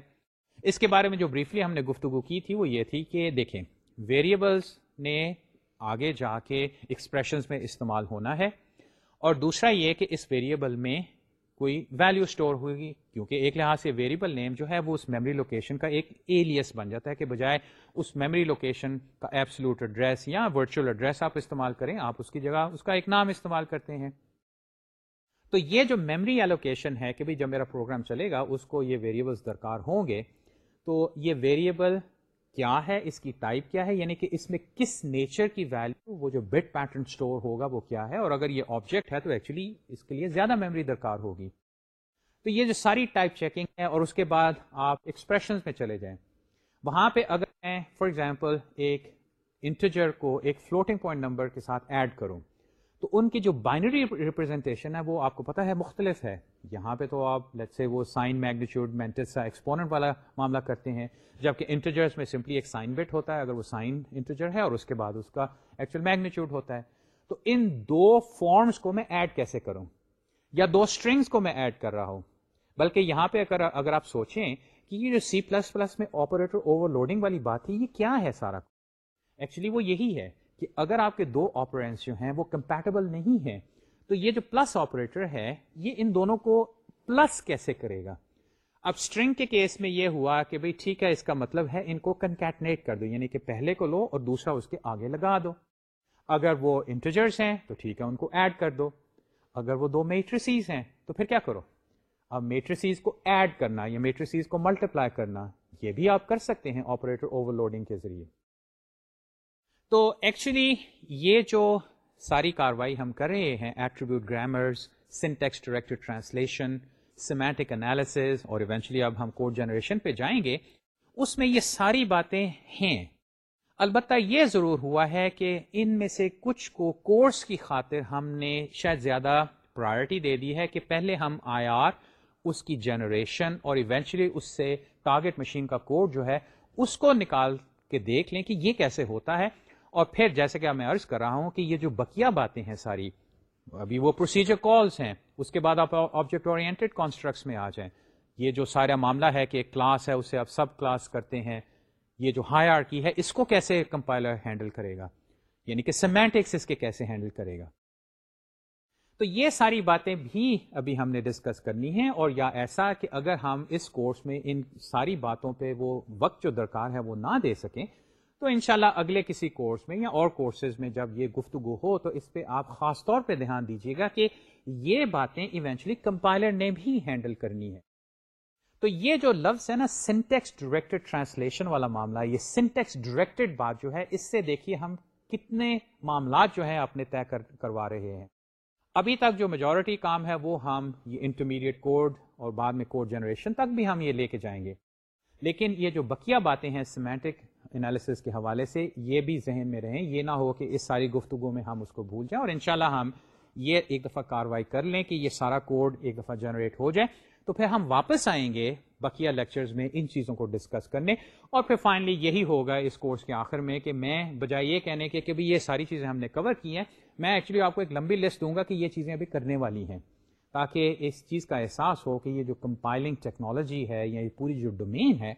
اس کے بارے میں جو بریفلی ہم نے گفتگو کی تھی، وہ یہ تھی کہ دیکھیں ویریبلس نے آگے جا کے ایکسپریشنز میں استعمال ہونا ہے اور دوسرا یہ کہ اس ویریبل میں کوئی ویلو اسٹور ہوگی، کیونکہ ایک لحاظ سے ویریبل نیم جو ہے وہ اس میموری لوکیشن کا ایک ایلیس بن جاتا ہے کہ بجائے اس میموری لوکیشن کا ایپسلوٹ ایڈریس یا ورچوئل ایڈریس آپ استعمال کریں، آپ اس کی جگہ اس کا ایک نام استعمال کرتے ہیں۔ تو یہ جو میموری ایلوکیشن ہے کہ جب میرا پروگرام چلے گا، اس کو یہ ویریبلس درکار ہوں گے، تو یہ ویریبل کیا ہے، اس کی ٹائپ کیا ہے یعنی کہ اس میں کس نیچر کی ویلو وہ جو بٹ پیٹرن سٹور ہوگا، وہ کیا ہے؟ اور اگر یہ آبجیکٹ ہے تو ایکچولی اس کے لیے زیادہ میموری درکار ہوگی۔ تو یہ جو ساری ٹائپ چیکنگ ہے، اور اس کے بعد آپ ایکسپریشن میں چلے جائیں۔ وہاں پہ اگر میں فار ایگزامپل ایک انٹیجر کو ایک فلوٹنگ پوائنٹ نمبر کے ساتھ ایڈ کروں۔ تو ان کی جو بائنری ریپرزینٹیشن ہے وہ آپ کو پتا ہے مختلف ہے۔ یہاں پہ تو آپ لیٹ سے وہ سائن میگنیچیوڈ مینٹس ایکسپوننٹ والا معاملہ کرتے ہیں، جبکہ انٹرجرس میں سمپلی ایک سائن بٹ ہوتا ہے، اگر وہ سائن انٹرجر ہے اور اس کے بعد اس کا ایکچوئل میگنیچیوڈ ہوتا ہے۔ تو ان دو فارمس کو میں ایڈ کیسے کروں؟ یا دو اسٹرنگس کو میں ایڈ کر رہا ہوں؟ بلکہ یہاں پہ اگر اگر آپ سوچیں کہ یہ جو سی پلس پلس میں آپریٹر اوور لوڈنگ والی بات ہے، یہ کیا ہے سارا؟ ایکچولی وہ یہی ہے۔ کہ اگر آپ کے دو آپرینس جو ہیں وہ کمپیٹیبل نہیں ہیں، تو یہ جو پلس آپریٹر ہے، یہ ان دونوں کو پلس کیسے کرے گا؟ اب اسٹرنگ کے کیس میں یہ ہوا کہ بھئی ٹھیک ہے، اس کا مطلب ہے ان کو کنکیٹنیٹ کر دو یعنی کہ پہلے کو لو اور دوسرا اس کے آگے لگا دو۔ اگر وہ انٹرجرس ہیں، تو ٹھیک ہے، ان کو ایڈ کر دو۔ اگر وہ دو میٹریسیز ہیں، تو پھر کیا کرو؟ اب میٹریسیز کو ایڈ کرنا یا میٹریسیز کو ملٹیپلائی کرنا، یہ بھی آپ کر سکتے ہیں آپریٹر اوور لوڈنگ کے ذریعے۔ تو ایکچولی یہ جو ساری کاروائی ہم کر رہے ہیں attribute grammars syntax directed translation semantic analysis اور ایونچولی اب ہم کوڈ جنریشن پہ جائیں گے، اس میں یہ ساری باتیں ہیں۔ البتہ یہ ضرور ہوا ہے کہ ان میں سے کچھ کو کورس کی خاطر ہم نے شاید زیادہ پرائرٹی دے دی ہے کہ پہلے ہم آئی آر اس کی جنریشن اور ایونچولی اس سے ٹارگیٹ مشین کا کوڈ جو ہے، اس کو نکال کے دیکھ لیں کہ یہ کیسے ہوتا ہے۔ اور پھر جیسے کہ میں عرض کر رہا ہوں کہ یہ جو بکیا باتیں ہیں ساری، ابھی وہ پروسیجر کالس ہیں، اس کے بعد آپ آبجیکٹ کانسٹرکٹس میں آ جائیں۔ یہ جو سارا معاملہ ہے کہ ایک کلاس ہے، اسے آپ سب کلاس کرتے ہیں، یہ جو ہائی آر کی ہے، اس کو کیسے کمپائلر ہینڈل کرے گا؟ یعنی کہ سیمینٹکس اس کے کیسے ہینڈل کرے گا؟ تو یہ ساری باتیں بھی ابھی ہم نے ڈسکس کرنی ہیں، اور یا ایسا کہ اگر ہم اس کورس میں ان ساری باتوں پہ وہ وقت جو درکار ہے وہ نہ دے سکیں تو انشاءاللہ اگلے کسی کورس میں یا اور کورسز میں جب یہ گفتگو ہو تو اس پہ آپ خاص طور پہ دھیان دیجیے گا کہ یہ باتیں ایونچولی کمپائلر نے بھی ہینڈل کرنی ہے تو یہ جو لفظ ہے نا سنٹیکس ڈائریکٹڈ ٹرانسلیشن والا معاملہ، یہ سنٹیکس ڈائریکٹڈ بات جو ہے، اس سے دیکھیے ہم کتنے معاملات جو ہیں اپنے طے کروا رہے ہیں۔ ابھی تک جو میجورٹی کام ہے وہ ہم یہ انٹرمیڈیٹ کوڈ اور بعد میں کوڈ جنریشن تک بھی ہم یہ لے کے جائیں گے۔ لیکن یہ جو بقیہ باتیں ہیں سیمینٹک انالیسس کے حوالے سے یہ بھی ذہن میں رہیں، یہ نہ ہو کہ اس ساری گفتگو میں ہم اس کو بھول جائیں اور انشاءاللہ ہم یہ ایک دفعہ کاروائی کر لیں کہ یہ سارا کوڈ ایک دفعہ جنریٹ ہو جائے۔ تو پھر ہم واپس آئیں گے بقیہ لیکچرز میں ان چیزوں کو ڈسکس کرنے۔ اور پھر فائنلی یہی ہوگا اس کورس کے آخر میں کہ میں بجائے یہ کہنے کے کہ یہ ساری چیزیں ہم نے کور کی ہیں، میں ایکچولی آپ کو ایک لمبی لسٹ دوں گا کہ یہ چیزیں ابھی کرنے والی ہیں۔ تاکہ اس چیز کا احساس ہو کہ یہ جو کمپائلنگ ٹیکنالوجی ہے یا یہ پوری جو ڈومین ہے،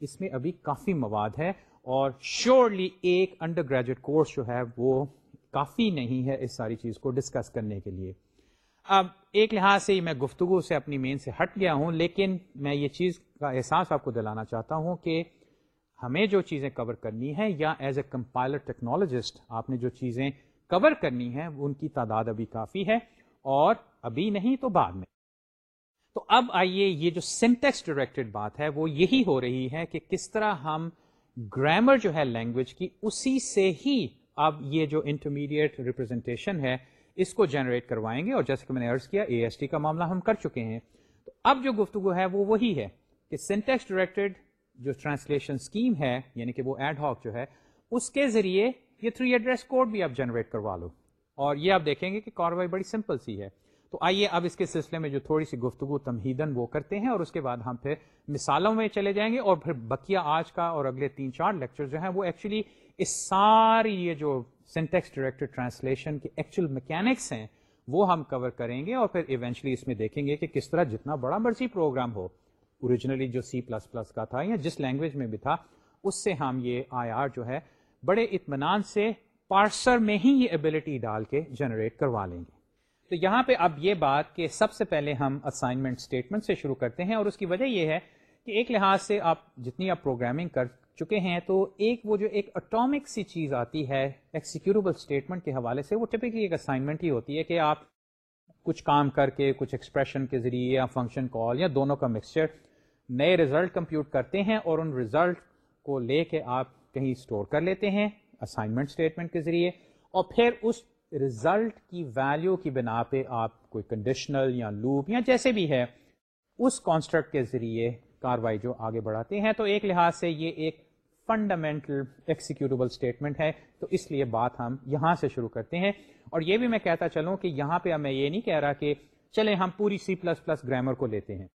اس میں ابھی کافی مواد ہے۔ اور شیورلی ایک انڈر گریجویٹ کورس جو ہے وہ کافی نہیں ہے اس ساری چیز کو ڈسکس کرنے کے لیے۔ اب ایک لحاظ سے میں گفتگو سے اپنی مین سے ہٹ گیا ہوں، لیکن میں یہ چیز کا احساس آپ کو دلانا چاہتا ہوں کہ ہمیں جو چیزیں کور کرنی ہے یا ایز اے کمپائلر ٹیکنالوجسٹ آپ نے جو چیزیں کور کرنی ہے ان کی تعداد ابھی کافی ہے اور ابھی نہیں تو بعد میں۔ تو اب آئیے یہ جو سنٹیکس ڈائریکٹڈ بات ہے وہ یہی ہو رہی ہے کہ کس طرح ہم گرامر جو ہے لینگویج کی، اسی سے ہی اب یہ جو انٹرمیڈیٹ ریپرزینٹیشن ہے، اس کو جنریٹ کروائیں گے۔ اور جیسے کہ میں نے ارض کیا اے ایس ٹی کا معاملہ ہم کر چکے ہیں۔ تو اب جو گفتگو ہے وہ وہی ہے کہ سنٹیکس ڈائریکٹڈ جو ٹرانسلیشن اسکیم ہے یعنی کہ وہ ایڈ ہاک جو ہے، اس کے ذریعے یہ تھری ایڈریس کوڈ بھی آپ جنریٹ کروا لو۔ اور یہ آپ دیکھیں گے کہ کاروائی بڑی سمپل سی ہے۔ تو آئیے اب اس کے سلسلے میں جو تھوڑی سی گفتگو تمہیدن وہ کرتے ہیں اور اس کے بعد ہم پھر مثالوں میں چلے جائیں گے اور پھر بکیا آج کا اور اگلے تین چار لیکچر جو ہیں وہ ایکچولی اس ساری یہ جو سینٹیکس ڈائریکٹر ٹرانسلیشن کی ایکچوئل میکینکس ہیں وہ ہم کور کریں گے اور پھر ایونچلی اس میں دیکھیں گے کہ کس طرح جتنا بڑا مرضی پروگرام ہو۔ اوریجنلی جو سی پلس پلس کا تھا یا جس لینگویج میں بھی تھا، اس سے ہم یہ آئی آر جو ہے بڑے اطمینان سے پارسر میں ہی یہ ایبلٹی ڈال کے جنریٹ کروا لیں گے۔ تو یہاں پہ اب یہ بات کہ سب سے پہلے ہم اسائنمنٹ اسٹیٹمنٹ سے شروع کرتے ہیں اور اس کی وجہ یہ ہے کہ ایک لحاظ سے آپ جتنی آپ پروگرامنگ کر چکے ہیں تو ایک وہ جو ایک اٹامک سی چیز آتی ہے ایکسیکیوربل اسٹیٹمنٹ کے حوالے سے، وہ ٹپکلی ایک اسائنمنٹ ہی ہوتی ہے کہ آپ کچھ کام کر کے، کچھ ایکسپریشن کے ذریعے یا فنکشن کال یا دونوں کا مکسچر نئے ریزلٹ کمپیوٹ کرتے ہیں اور ان ریزلٹ کو لے کے آپ کہیں اسٹور کر لیتے ہیں اسائنمنٹ اسٹیٹمنٹ کے ذریعے اور پھر اس ریزلٹ کی ویلیو کی بنا پہ آپ کوئی کنڈیشنل یا لوپ یا جیسے بھی ہے، اس کانسٹرکٹ کے ذریعے کاروائی جو آگے بڑھاتے ہیں۔ تو ایک لحاظ سے یہ ایک فنڈامنٹل ایکسیکیوٹیبل اسٹیٹمنٹ ہے۔ تو اس لیے بات ہم یہاں سے شروع کرتے ہیں۔ اور یہ بھی میں کہتا چلوں کہ یہاں پہ میں یہ نہیں کہہ رہا کہ چلیں ہم پوری سی پلس پلس گرامر کو لیتے ہیں۔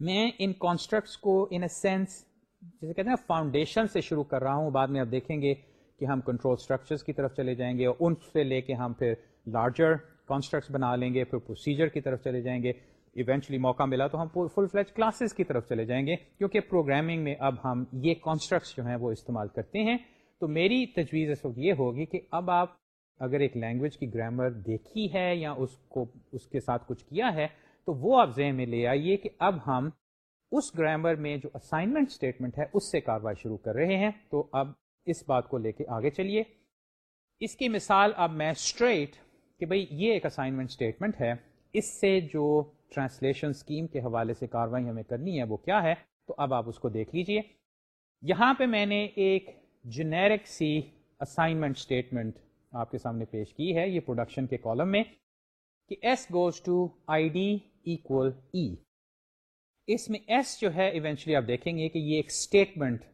میں ان کانسٹرکٹس کو ان اے سینس جیسے کہتے ہیں فاؤنڈیشن سے شروع کر رہا ہوں۔ بعد میں اب دیکھیں گے کہ ہم کنٹرول اسٹرکچرس کی طرف چلے جائیں گے اور ان سے لے کے ہم پھر لارجر کانسٹرکٹس بنا لیں گے، پھر پروسیجر کی طرف چلے جائیں گے۔ ایونچولی موقع ملا تو ہم فل فلیج کلاسز کی طرف چلے جائیں گے، کیونکہ پروگرامنگ میں اب ہم یہ کانسٹرکٹس جو ہیں وہ استعمال کرتے ہیں۔ تو میری تجویز اس وقت یہ ہوگی کہ اب آپ اگر ایک لینگویج کی گرامر دیکھی ہے یا اس کو اس کے ساتھ کچھ کیا ہے، تو وہ آپ ذہن میں لے آئیے کہ اب ہم اس گرامر میں جو اسائنمنٹ اسٹیٹمنٹ ہے، اس سے کاروائی شروع کر رہے ہیں۔ تو اب اس بات کو لے کے آگے چلیے۔ اس کی مثال اب میں اسٹریٹ کہ بھائی یہ ایک اسائنمنٹ اسٹیٹمنٹ ہے۔ اس سے جو ٹرانسلیشن اسکیم کے حوالے سے کاروائی ہمیں کرنی ہے وہ کیا ہے؟ تو اب آپ اس کو دیکھ لیجیے۔ یہاں پہ میں نے ایک جنیرک سی اسائنمنٹ اسٹیٹمنٹ آپ کے سامنے پیش کی ہے یہ پروڈکشن کے کالم میں کہ S goes to I D equal E اس میں ایس جو ہے ایونچولی آپ دیکھیں گے کہ یہ ایک اسٹیٹمنٹ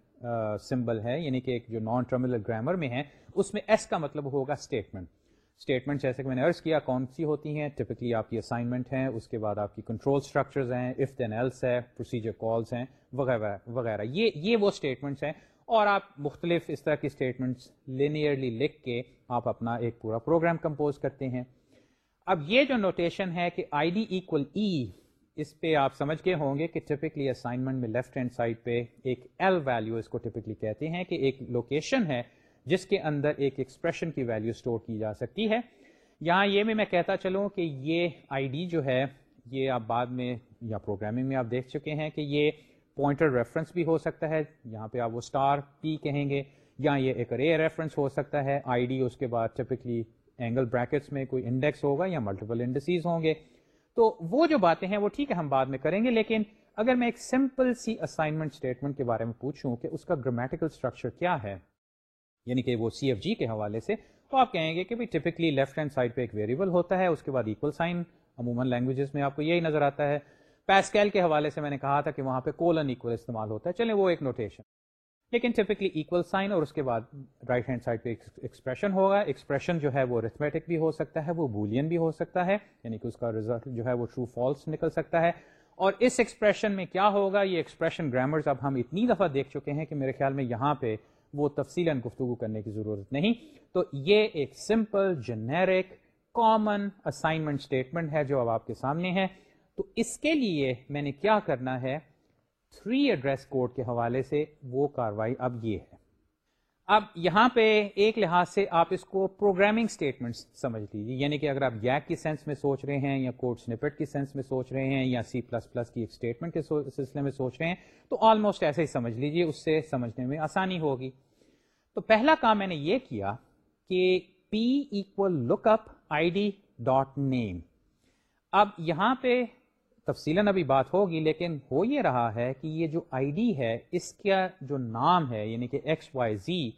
سمبل ہے یعنی کہ ایک جو نان ٹرمینل گرامر میں ہے، اس میں ایس کا مطلب ہوگا اسٹیٹمنٹ اسٹیٹمنٹ جیسے کہ میں نے ارض کیا، کون سی ہوتی ہیں؟ ٹپکلی آپ کی اسائنمنٹ ہیں، اس کے بعد آپ کی کنٹرول اسٹرکچرز ہیں اف دین ایلس ہے پروسیجر کالس ہیں، وغیرہ وغیرہ. یہ یہ وہ اسٹیٹمنٹس ہیں اور آپ مختلف اس طرح کی اسٹیٹمنٹس لینئرلی لکھ کے آپ اپنا ایک پورا پروگرام کمپوز کرتے ہیں. اب یہ جو نوٹیشن ہے کہ آئی ڈی ایکول ای اس پہ آپ سمجھ کے ہوں گے کہ ٹپکلی اسائنمنٹ میں لیفٹ ہینڈ سائڈ پہ ایک ایل ویلو اس کو ٹپکلی کہتے ہیں کہ ایک لوکیشن ہے جس کے اندر ایک ایکسپریشن کی ویلو اسٹور کی جا سکتی ہے۔ یہاں یہ بھی میں کہتا چلوں کہ یہ آئی ڈی جو ہے، یہ آپ بعد میں یا پروگرامنگ میں آپ دیکھ چکے ہیں کہ یہ پوائنٹر ریفرنس بھی ہو سکتا ہے۔ یہاں پہ آپ وہ اسٹار پی کہیں گے یا یہ ایک رے ریفرنس ہو سکتا ہے۔ آئی ڈی اس کے بعد ٹپکلی اینگل بریکٹس میں کوئی انڈیکس ہوگا یا ملٹیپل انڈسیز ہوں گے۔ تو وہ جو باتیں ہیں وہ ٹھیک ہے، ہم بعد میں کریں گے، لیکن اگر میں ایک سمپل سی اسائنمنٹ اسٹیٹمنٹ کے بارے میں پوچھوں کہ اس کا گرامیٹیکل اسٹرکچر کیا ہے یعنی کہ وہ سی ایف جی کے حوالے سے، تو آپ کہیں گے کہ ٹپکلی لیفٹ ہینڈ سائڈ پہ ایک ویریبل ہوتا ہے، اس کے بعد ایکول سائن عموماً لینگویجز میں آپ کو یہی نظر آتا ہے۔ پیسکیل کے حوالے سے میں نے کہا تھا کہ وہاں پہ کولن ایکول استعمال ہوتا ہے۔ چلیں وہ ایک نوٹیشن لیکن ٹپکلی ایکول سائن اور اس کے بعد رائٹ ہینڈ سائڈ پہ ایکسپریشن ہوگا۔ ایکسپریشن جو ہے وہ ریتھمیٹک بھی ہو سکتا ہے، وہ بولین بھی ہو سکتا ہے یعنی کہ اس کا ریزلٹ جو ہے وہ ٹرو فالس نکل سکتا ہے۔ اور اس ایکسپریشن میں کیا ہوگا؟ یہ ایکسپریشن گرامرز اب ہم اتنی دفعہ دیکھ چکے ہیں کہ میرے خیال میں یہاں پہ وہ تفصیل گفتگو کرنے کی ضرورت نہیں۔ تو یہ ایک simple generic common assignment statement ہے جو اب آپ کے سامنے ہے۔ تو اس کے لیے میں نے کیا کرنا ہے؟ تھری ایڈریس کوڈ کے حوالے سے وہ کاروائی اب یہ ہے۔ اب یہاں پہ ایک لحاظ سے آپ اس کو پروگرامنگ اسٹیٹمنٹ سمجھ لیجیے یعنی کہ اگر آپ گیک کی سینس میں سوچ رہے ہیں یا کوڈ سنپٹ کی سینس میں سوچ رہے ہیں یا سی پلس پلس کی ایک اسٹیٹمنٹ کے سلسلے میں سوچ رہے ہیں، تو آلموسٹ ایسے ہی سمجھ لیجیے، اس سے سمجھنے میں آسانی ہوگی۔ تو پہلا کام میں نے یہ کیا کہ P equal look up I D dot name اب یہاں پہ تفصیلاً ابھی بات ہوگی، لیکن ہو یہ رہا ہے کہ یہ جو آئی ڈی ہے، اس کا جو نام ہے یعنی کہ ایکس وائی زی،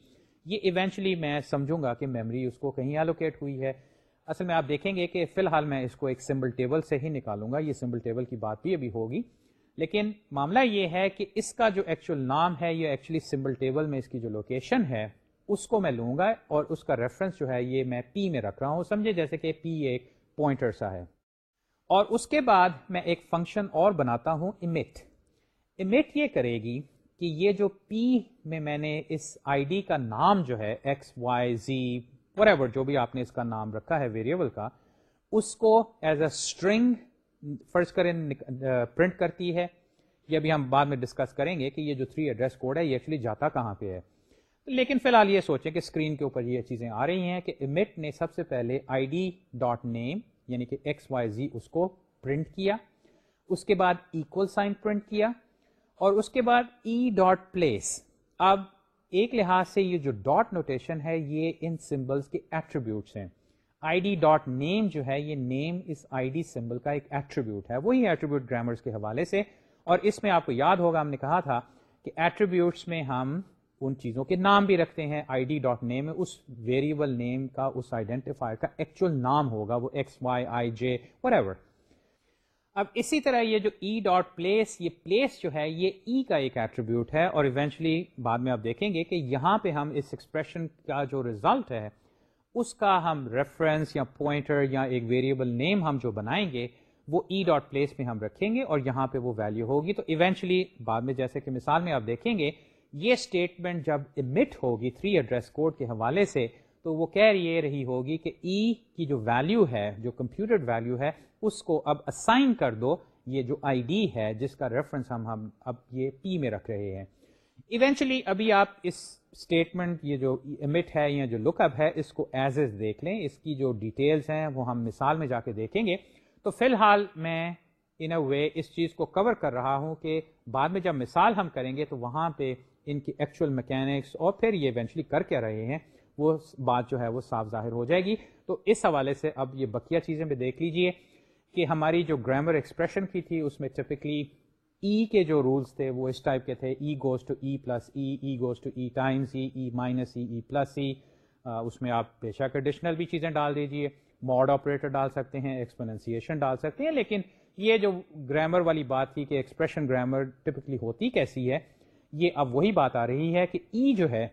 یہ ایونچولی میں سمجھوں گا کہ میموری اس کو کہیں الوکیٹ ہوئی ہے۔ اصل میں آپ دیکھیں گے کہ فی الحال میں اس کو ایک سمبل ٹیبل سے ہی نکالوں گا، یہ سمبل ٹیبل کی بات بھی ابھی ہوگی۔ لیکن معاملہ یہ ہے کہ اس کا جو ایکچوئل نام ہے، یہ ایکچولی سمبل ٹیبل میں اس کی جو لوکیشن ہے، اس کو میں لوں گا اور اس کا ریفرنس جو ہے، یہ میں پی میں رکھ رہا ہوں۔ سمجھے جیسے کہ پی ایک پوائنٹر سا ہے۔ اور اس کے بعد میں ایک فنکشن اور بناتا ہوں امٹ امٹ یہ کرے گی کہ یہ جو پی میں میں نے اس آئی ڈی کا نام جو ہے ایکس وائی زی ایور جو بھی آپ نے اس کا نام رکھا ہے ویریبل کا، اس کو ایز اے اسٹرنگ فرض کریں پرنٹ کرتی ہے۔ یہ بھی ہم بعد میں ڈسکس کریں گے کہ یہ جو تھری ایڈریس کوڈ ہے، یہ ایکچولی جاتا کہاں پہ ہے۔ لیکن فی الحال یہ سوچیں کہ اسکرین کے اوپر یہ چیزیں آ رہی ہیں کہ امٹ نے سب سے پہلے آئی ڈی ڈاٹ نیم یعنی کہ ایکس وائی زی اس کو پرنٹ کیا، اس کے بعد ایکول سائن پرنٹ کیا، اور اس کے بعد ای ڈاٹ پلیس اب ایک لحاظ سے یہ جو ڈاٹ نوٹیشن ہے، یہ ان سمبلس کے ایٹریبیوٹس ہیں۔ آئی ڈی ڈاٹ نیم جو ہے، یہ نیم اس آئی ڈی سمبل کا ایک ایٹریبیوٹ ہے۔ وہی ایٹریبیوٹ گرامرس کے حوالے سے، اور اس میں آپ کو یاد ہوگا، ہم نے کہا تھا کہ ایٹریبیوٹس میں ہم ان چیزوں کے نام بھی رکھتے ہیں۔ آئی ڈی ڈاٹ نیم اس ویریبل نیم کا، اس آئیڈینٹیفائر کا ایکچوئل نام ہوگا، وہ X Y I J ever اب اسی طرح یہ جو ای ڈاٹ پلیس یہ پلیس جو ہے، یہ ای e کا ایک ایٹریبیوٹ ہے۔ اور ایونچولی بعد میں آپ دیکھیں گے کہ یہاں پہ ہم اس ایکسپریشن کا جو ریزلٹ ہے، اس کا ہم ریفرنس یا پوائنٹر یا ایک ویریبل نیم ہم جو بنائیں گے، وہ ای ڈاٹ پلیس میں ہم رکھیں گے اور یہاں پہ وہ ویلو ہوگی۔ تو ایونچولی بعد میں جیسے کہ مثال میں آپ دیکھیں گے یہ اسٹیٹمنٹ جب امٹ ہوگی تھری ایڈریس کوڈ کے حوالے سے، تو وہ کہہ یہ رہی ہوگی کہ ای e کی جو ویلو ہے، جو کمپیوٹر ویلو ہے، اس کو اب اسائن کر دو۔ یہ جو آئی ڈی ہے، جس کا ریفرنس ہم ہم اب یہ پی میں رکھ رہے ہیں۔ ایونچولی ابھی آپ اس اسٹیٹمنٹ یہ جو امٹ ہے یا جو لک اپ ہے، اس کو ایز ایز دیکھ لیں۔ اس کی جو ڈیٹیلز ہیں، وہ ہم مثال میں جا کے دیکھیں گے۔ تو فی الحال میں ان اے وے اس چیز کو کور کر رہا ہوں کہ بعد میں جب مثال ہم کریں گے، تو وہاں پہ ان کی ایکچوئل میکینکس اور پھر یہ ایونچولی کر کے رہے ہیں، وہ بات جو ہے وہ صاف ظاہر ہو جائے گی۔ تو اس حوالے سے اب یہ بقیہ چیزیں بھی دیکھ لیجیے کہ ہماری جو گرامر ایکسپریشن کی تھی، اس میں ٹپکلی ای e کے جو رولس تھے وہ اس ٹائپ کے تھے۔ E goes to E plus E E goes to E times E E minus E E plus E اس میں آپ بے شک ایڈیشنل بھی چیزیں ڈال دیجیے۔ ماڈ آپریٹر ڈال سکتے ہیں ایکسپوننسیشن ڈال سکتے ہیں۔ لیکن یہ جو گرامر والی بات تھی کہ ایکسپریشن گرامر ٹپکلی ہوتی کیسی ہے یہ اب وہی بات آ رہی ہے کہ ای e جو ہے،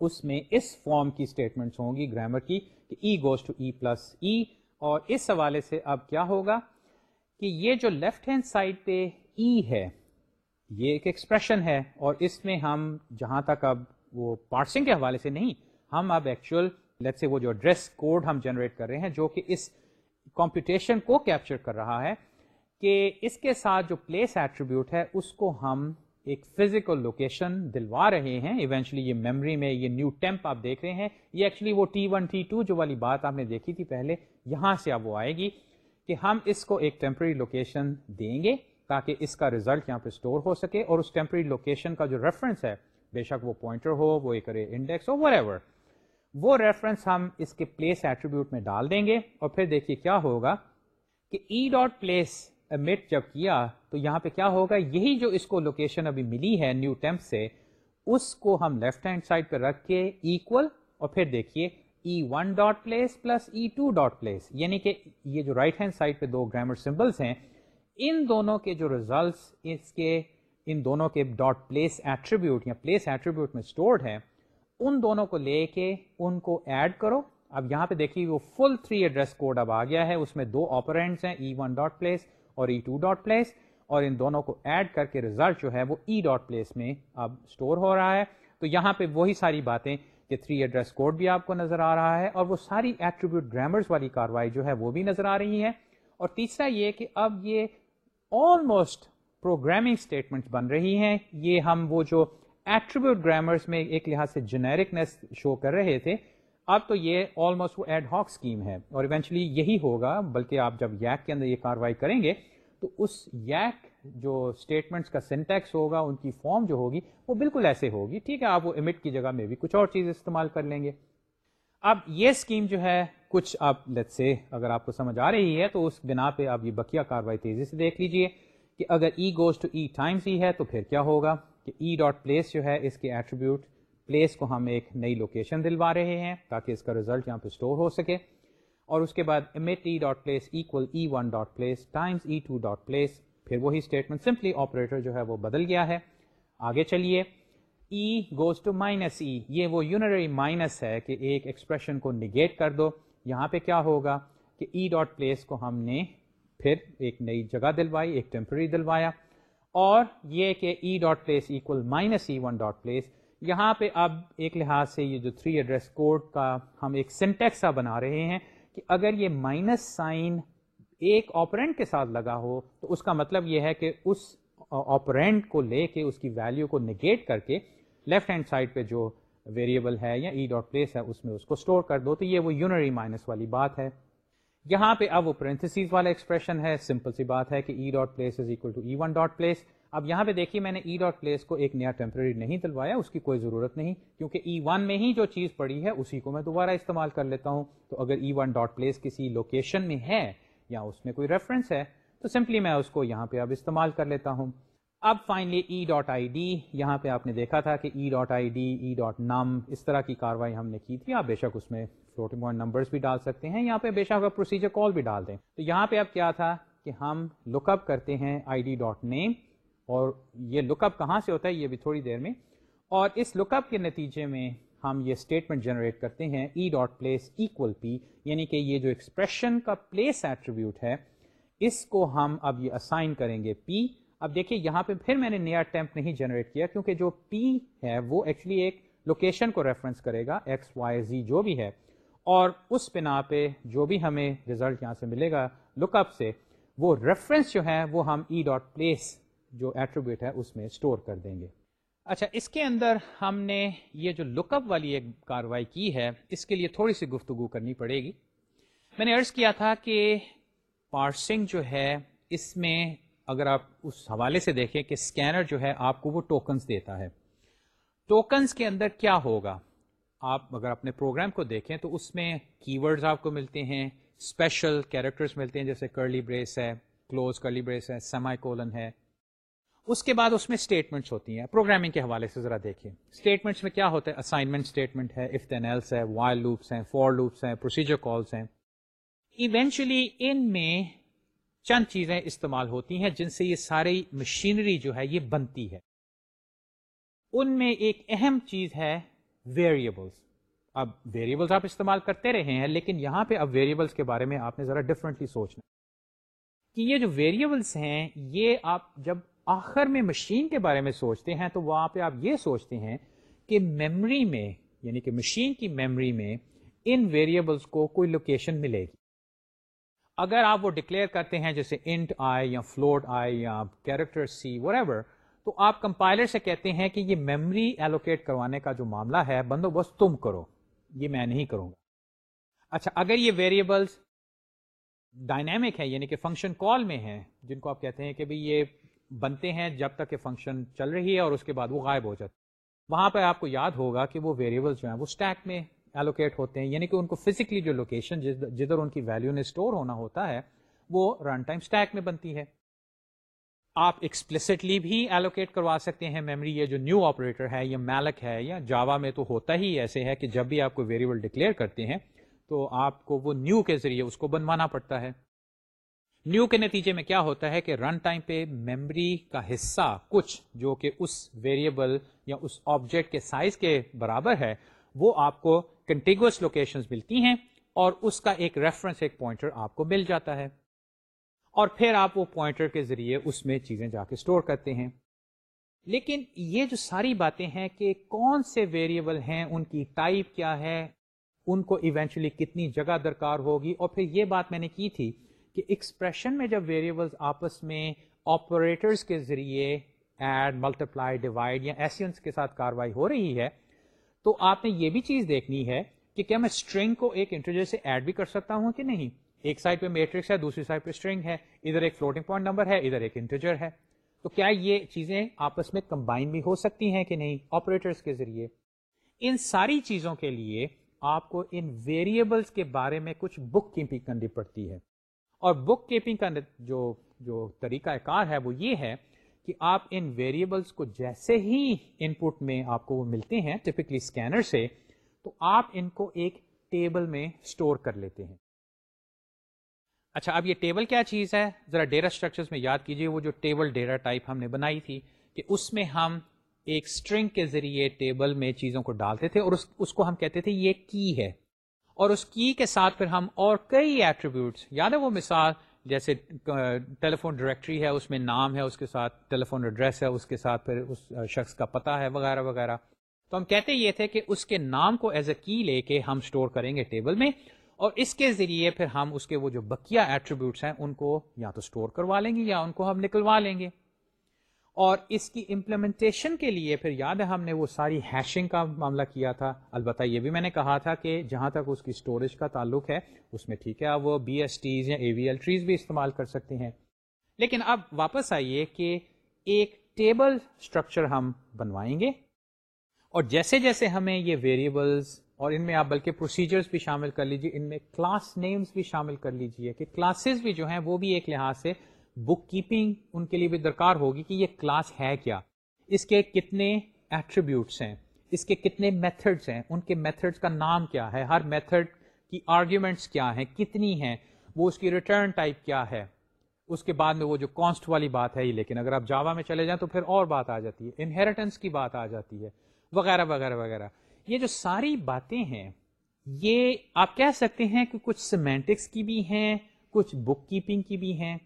اس میں اس فارم کی اسٹیٹمنٹس ہوں گی گرامر کی، کہ E goes to E plus E اور اس حوالے سے اب کیا ہوگا کہ یہ جو لیفٹ ہینڈ سائڈ پہ ای e ہے، یہ ایک ایکسپریشن ہے اور اس میں ہم جہاں تک اب وہ پارسنگ کے حوالے سے نہیں، ہم اب ایکچوئل لیٹ سے وہ جو ایڈریس کوڈ ہم جنریٹ کر رہے ہیں، جو کہ اس کمپیوٹیشن کو کیپچر کر رہا ہے، کہ اس کے ساتھ جو پلیس ایٹریبیوٹ ہے، اس کو ہم ایک فزیکل لوکیشن دلوا رہے ہیں. ایونچولی یہ میموری میں یہ نیو ٹیمپ آپ دیکھ رہے ہیں. یہ ایکچولی وہ ٹی ون ٹی ٹو جو والی بات آپ نے دیکھی تھی پہلے، یہاں سے اب وہ آئے گی کہ ہم اس کو ایک ٹیمپرری لوکیشن دیں گے تاکہ اس کا ریزلٹ یہاں پہ اسٹور ہو سکے اور اس ٹیمپرری لوکیشن کا جو ریفرنس ہے، بے شک وہ پوائنٹر ہو، وہ ایک انڈیکس ہو وٹ ایور وہ ریفرنس ہم اس کے پلیس ایٹریبیوٹ میں ڈال دیں گے اور پھر دیکھیے کیا ہوگا کہ ای ڈاٹ پلیس امٹ جب کیا تو یہاں پہ کیا ہوگا؟ یہی جو اس کو لوکیشن ابھی ملی ہے نیو ٹیمپ سے، اس کو ہم لیفٹ ہینڈ سائڈ پہ رکھ کے ایکول اور پھر دیکھیے E one dot place plus E two dot place یعنی کہ یہ جو رائٹ ہینڈ سائڈ پہ دو گرامر سمبلس ہیں، ان دونوں کے جو ریزلٹس اس کے ان دونوں کے ڈاٹ پلیس ایٹریبیوٹ یا پلیس ایٹریبیوٹ میں اسٹورڈ ہے ان دونوں کو لے کے ان کو ایڈ کرو۔ اب یہاں پہ دیکھیے وہ فل تھری ایڈریس کوڈ اب آ گیا ہے، اس میں دو آپرینٹس ہیں ای ون ڈاٹ پلیس اور ای ٹو ڈاٹ پلیس اور ان دونوں کو ایڈ کر کے ریزلٹ جو ہے وہ ای ڈاٹ پلیس میں اب اسٹور ہو رہا ہے۔ تو یہاں پہ وہی ساری باتیں کہ تھری ایڈریس کوڈ بھی آپ کو نظر آ رہا ہے اور وہ ساری ایٹریبیوٹ گرامرز والی کاروائی جو ہے وہ بھی نظر آ رہی ہے اور تیسرا یہ کہ اب یہ آلموسٹ پروگرامنگ اسٹیٹمنٹ بن رہی ہیں۔ یہ ہم وہ جو ایٹریبیوٹ گرامرس میں ایک لحاظ سے جنیرکنیس شو کر رہے تھے اب تو یہ آلموسٹ وہ ایڈ ہاک اسکیم ہے اور ایونچولی یہی ہوگا، بلکہ آپ جب یاک کے اندر یہ کاروائی کریں گے، تو اس یاک جو اسٹیٹمنٹس کا سینٹیکس ہوگا، ان کی فارم جو ہوگی، وہ بالکل ایسے ہوگی، ٹھیک ہے، آپ وہ امیٹ کی جگہ میں بھی کچھ اور چیز استعمال کر لیں گے۔ اب یہ اسکیم جو ہے، کچھ آپ لیٹ سے اگر آپ کو سمجھ آ رہی ہے، تو اس بنا پہ آپ یہ بکیا کاروائی تیزی سے دیکھ لیجیے کہ اگر E goes to E times E ہے، تو پھر کیا ہوگا کہ ای ڈاٹ پلیس جو ہے، اس کے ایٹریبیوٹ پلیس کو ہم ایک نئی لوکیشن دلوا رہے ہیں تاکہ اس کا ریزلٹ یہاں پہ اسٹور ہو سکے۔ اور اس کے بعد emit E dot place equal E one dot place times E two dot place پھر وہی اسٹیٹمنٹ سمپلی آپریٹر جو ہے وہ بدل گیا ہے۔ آگے چلیے۔ E goes to minus E یہ وہ یونری مائنس ہے کہ ایک ایکسپریشن کو نگیٹ کر دو۔ یہاں پہ کیا ہوگا کہ ای ڈاٹ پلیس کو ہم نے پھر ایک نئی جگہ دلوائی، ایک ٹیمپرری دلوایا۔ اور یہ کہ E dot place equal minus E one dot place یہاں پہ اب ایک لحاظ سے یہ جو تھری ایڈریس کوڈ کا ہم ایک سنٹیکسا بنا رہے ہیں کہ اگر یہ مائنس سائن ایک آپرینٹ کے ساتھ لگا ہو، تو اس کا مطلب یہ ہے کہ اس آپرینٹ کو لے کے اس کی ویلیو کو نگیٹ کر کے لیفٹ ہینڈ سائڈ پہ جو ویریبل ہے یا ای ڈاٹ پلیس ہے، اس میں اس کو اسٹور کر دو۔ تو یہ وہ یونری مائنس والی بات ہے۔ یہاں پہ اب وہ پرنتھسیز والا ایکسپریشن ہے۔ سمپل سی بات ہے کہ E dot place is equal to E one dot place اب یہاں پہ دیکھیے میں نے ای ڈاٹ پلیس کو ایک نیا ٹیمپرری نہیں دلوایا اس کی کوئی ضرورت نہیں، کیونکہ e ای ون میں ہی جو چیز پڑی ہے، اسی کو میں دوبارہ استعمال کر لیتا ہوں۔ تو اگر ای ون ڈاٹ پلیس کسی لوکیشن میں ہے یا اس میں کوئی ریفرنس ہے، تو سمپلی میں اس کو یہاں پہ اب استعمال کر لیتا ہوں۔ اب finally E dot I D یہاں پہ آپ نے دیکھا تھا کہ E dot I D E dot num اس طرح کی کاروائی ہم نے کی تھی۔ آپ بے شک اس میں فلوٹنگ پوائنٹ نمبرس بھی ڈال سکتے ہیں، یہاں پہ بے شک پروسیجر کال بھی ڈال دیں۔ تو یہاں پہ اب کیا تھا کہ ہم لک اپ کرتے ہیں آئی ڈی ڈاٹ نیم اور یہ لک اپ کہاں سے ہوتا ہے یہ بھی تھوڑی دیر میں۔ اور اس لک اپ کے نتیجے میں ہم یہ اسٹیٹمنٹ جنریٹ کرتے ہیں E dot place equal P یعنی کہ یہ جو ایکسپریشن کا پلیس ایٹریبیوٹ ہے، اس کو ہم اب یہ اسائن کریں گے پی اب دیکھیے یہاں پہ پھر میں نے نیا ٹیمپ نہیں جنریٹ کیا کیونکہ جو پی ہے وہ ایکچولی ایک لوکیشن کو ریفرنس کرے گا ایکس وائی زی جو بھی ہے۔ اور اس بنا پہ جو بھی ہمیں ریزلٹ یہاں سے ملے گا لک اپ سے، وہ ریفرنس جو ہے وہ ہم ای ڈاٹ پلیس جو ایٹریبیوٹ ہے اس میں اسٹور کر دیں گے۔ اچھا اس کے اندر ہم نے یہ جو لک اپ والی ایک کاروائی کی ہے، اس کے لیے تھوڑی سی گفتگو کرنی پڑے گی۔ میں نے عرض کیا تھا کہ پارسنگ جو ہے، اس میں اگر آپ اس حوالے سے دیکھیں کہ اسکینر جو ہے آپ کو وہ ٹوکنس دیتا ہے۔ ٹوکنس کے اندر کیا ہوگا؟ آپ اگر اپنے پروگرام کو دیکھیں تو اس میں کی ورڈز آپ کو ملتے ہیں اسپیشل کیریکٹرز ملتے ہیں، جیسے کرلی بریس ہے کلوز کرلی بریس ہے سیمائی کولن ہے اس کے بعد اس میں اسٹیٹمنٹس ہوتی ہیں۔ پروگرامنگ کے حوالے سے ذرا دیکھیں۔ اسٹیٹمنٹس میں کیا ہوتا ہے؟ اسائنمنٹ اسٹیٹمنٹ ہے اف دین ایلس ہے وائل لوپس ہیں فور لوپس ہیں پروسیجر کالس ہیں۔ ایونچولی ان میں چند چیزیں استعمال ہوتی ہیں جن سے یہ ساری مشینری جو ہے، یہ بنتی ہے۔ ان میں ایک اہم چیز ہے ویریبلس اب ویریبلس آپ استعمال کرتے رہے ہیں، لیکن یہاں پہ اب ویریبلس کے بارے میں آپ نے ذرا ڈفرنٹلی سوچنا کہ یہ جو ویریبلس ہیں، یہ آپ جب آخر میں مشین کے بارے میں سوچتے ہیں تو وہاں پہ آپ یہ سوچتے ہیں کہ میمری میں یعنی کہ مشین کی میمری میں ان ویریبلس کو کوئی لوکیشن ملے گی۔ اگر آپ وہ ڈکلیئر کرتے ہیں جیسے انٹ آئے یا فلوٹ آئے یا کیریکٹر سی ایور تو آپ کمپائلر سے کہتے ہیں کہ یہ میمری ایلوکیٹ کروانے کا جو معاملہ ہے، بندوبست تم کرو۔ یہ میں نہیں کروں گا۔ اچھا اگر یہ ویریبلس ڈائنامک ہے یعنی کہ فنکشن کال میں ہے جن کو آپ کہتے ہیں کہ بھئی یہ بنتے ہیں جب تک کہ فنکشن چل رہی ہے اور اس کے بعد وہ غائب ہو جاتے وہاں پہ آپ کو یاد ہوگا کہ وہ ویریبل جو ہیں وہ اسٹیک میں ایلوکیٹ ہوتے ہیں یعنی کہ ان کو فزیکلی جو لوکیشن جدھر ان کی ویلو نے اسٹور ہونا ہوتا ہے، وہ رن ٹائم اسٹیک میں بنتی ہے۔ آپ ایکسپلسٹلی بھی ایلوکیٹ کروا سکتے ہیں۔ میموری یہ جو نیو آپریٹر ہے یا میلک ہے، یا جاوا میں تو ہوتا ہی ایسے ہے کہ جب بھی آپ کو ویریبل ڈکلیئر کرتے ہیں، تو آپ کو وہ نیو کے ذریعے اس کو بنوانا پڑتا ہے۔ نیو کے نتیجے میں کیا ہوتا ہے کہ رن ٹائم پہ میموری کا حصہ کچھ جو کہ اس ویریبل یا اس آبجیکٹ کے سائز کے برابر ہے، وہ آپ کو کنٹینگوس لوکیشن ملتی ہیں اور اس کا ایک ریفرنس ایک پوائنٹر آپ کو مل جاتا ہے۔ اور پھر آپ وہ پوائنٹر کے ذریعے اس میں چیزیں جا کے اسٹور کرتے ہیں۔ لیکن یہ جو ساری باتیں ہیں کہ کون سے ویریبل ہیں، ان کی ٹائپ کیا ہے، ان کو ایونچولی کتنی جگہ درکار ہوگی، اور پھر یہ بات میں نے کی تھی کہ ایکسپریشن میں جب ویریبلس آپس میں آپریٹرس کے ذریعے ایڈ ملٹیپلائی ڈیوائڈ یا ایسینس کے ساتھ کاروائی ہو رہی ہے، تو آپ نے یہ بھی چیز دیکھنی ہے کہ کیا میں اسٹرنگ کو ایک انٹرجر سے ایڈ بھی کر سکتا ہوں کہ نہیں؟ ایک سائڈ پہ میٹرکس ہے، دوسری سائڈ پہ اسٹرنگ ہے، ادھر ایک فلوٹنگ پوائنٹ نمبر ہے، ادھر ایک انٹرجر ہے۔ تو کیا یہ چیزیں آپس میں کمبائن بھی ہو سکتی ہیں کہ نہیں آپریٹرس کے ذریعے؟ ان ساری چیزوں کے لیے آپ کو ان ویریبلس کے بارے میں کچھ بک کیپنگ کرنی پڑتی ہے۔ اور بک کیپنگ کا جو جو طریقہ کار ہے وہ یہ ہے کہ آپ ان ویریبلس کو جیسے ہی ان پٹ میں آپ کو وہ ملتے ہیں ٹپکلی اسکینر سے، تو آپ ان کو ایک ٹیبل میں اسٹور کر لیتے ہیں۔ اچھا اب یہ ٹیبل کیا چیز ہے؟ ذرا ڈیٹا اسٹرکچر میں یاد کیجیے وہ جو ٹیبل ڈیٹا ٹائپ ہم نے بنائی تھی کہ اس میں ہم ایک اسٹرنگ کے ذریعے ٹیبل میں چیزوں کو ڈالتے تھے اور اس اس کو ہم کہتے تھے یہ کی ہے۔ اور اس کی کے ساتھ پھر ہم اور کئی ایٹریبیوٹس یاد ہے وہ مثال جیسے ٹیلی فون ڈائریکٹری ہے، اس میں نام ہے، اس کے ساتھ ٹیلی فون ایڈریس ہے، اس کے ساتھ پھر اس شخص کا پتہ ہے، وغیرہ وغیرہ۔ تو ہم کہتے یہ تھے کہ اس کے نام کو ایز اے کی لے کے ہم اسٹور کریں گے ٹیبل میں اور اس کے ذریعے پھر ہم اس کے وہ جو بکیا ایٹریبیوٹس ہیں، ان کو یا تو اسٹور کروا لیں گے یا ان کو ہم نکلوا لیں گے۔ اور اس کی امپلیمنٹیشن کے لیے پھر یاد ہے ہم نے وہ ساری ہیشنگ کا معاملہ کیا تھا؟ البتہ یہ بھی میں نے کہا تھا کہ جہاں تک اس کی اسٹوریج کا تعلق ہے، اس میں ٹھیک ہے، اب وہ بی ایس ٹیز یا اے وی ایل ٹریز بھی استعمال کر سکتے ہیں۔ لیکن اب واپس آئیے کہ ایک ٹیبل اسٹرکچر ہم بنوائیں گے۔ اور جیسے جیسے ہمیں یہ ویریبلس اور ان میں آپ بلکہ پروسیجرز بھی شامل کر لیجیے ان میں کلاس نیمز بھی شامل کر لیجیے کہ کلاسز بھی جو ہیں وہ بھی ایک لحاظ سے بک کیپنگ ان کے لیے بھی درکار ہوگی کہ یہ کلاس ہے کیا۔ اس کے کتنے ایٹریبیوٹس ہیں، اس کے کتنے میتھڈس ہیں، ان کے میتھڈس کا نام کیا ہے، ہر میتھڈ کی آرگیومنٹس کیا ہیں، کتنی ہیں، وہ اس کی ریٹرن ٹائپ کیا ہے۔ اس کے بعد میں وہ جو کانسٹ والی بات ہے لیکن اگر آپ جاوا میں چلے جائیں تو پھر اور بات آ جاتی ہے انہیریٹنس کی بات آ جاتی ہے، وغیرہ وغیرہ وغیرہ۔ یہ جو ساری باتیں ہیں، یہ آپ کہہ سکتے ہیں کہ کچھ سیمینٹکس کی بھی ہیں، کچھ بک کیپنگ کی بھی ہیں۔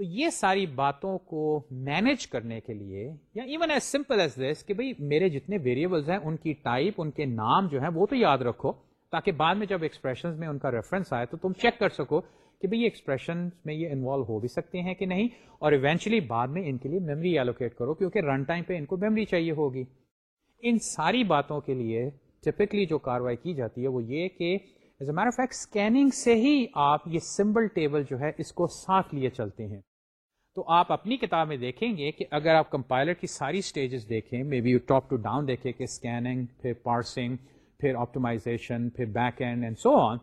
تو یہ ساری باتوں کو مینج کرنے کے لیے یا even as simple as this کہ بھائی میرے جتنے ویریبلس ہیں، ان کی ٹائپ ان کے نام جو ہیں، وہ تو یاد رکھو تاکہ بعد میں جب ایکسپریشن میں ان کا ریفرنس آئے تو تم چیک کر سکو کہ بھائی ایکسپریشن میں یہ انوالو ہو بھی سکتے ہیں کہ نہیں اور ایونچولی بعد میں ان کے لیے میموری ایلوکیٹ کرو کیونکہ رن ٹائم پہ ان کو میموری چاہیے ہوگی۔ ان ساری باتوں کے لیے ٹپکلی جو کاروائی کی جاتی ہے وہ یہ کہ as a matter fact scanning سے ہی آپ یہ سمبل ٹیبل جو ہے اس کو ساتھ لیے چلتے ہیں۔ تو آپ اپنی کتاب میں دیکھیں گے کہ اگر آپ کمپائلر کی ساری اسٹیجز دیکھیں maybe top to down دیکھیں کہ اسکیننگ پھر پارسنگ پھر آپٹومائزیشن پھر back end and so on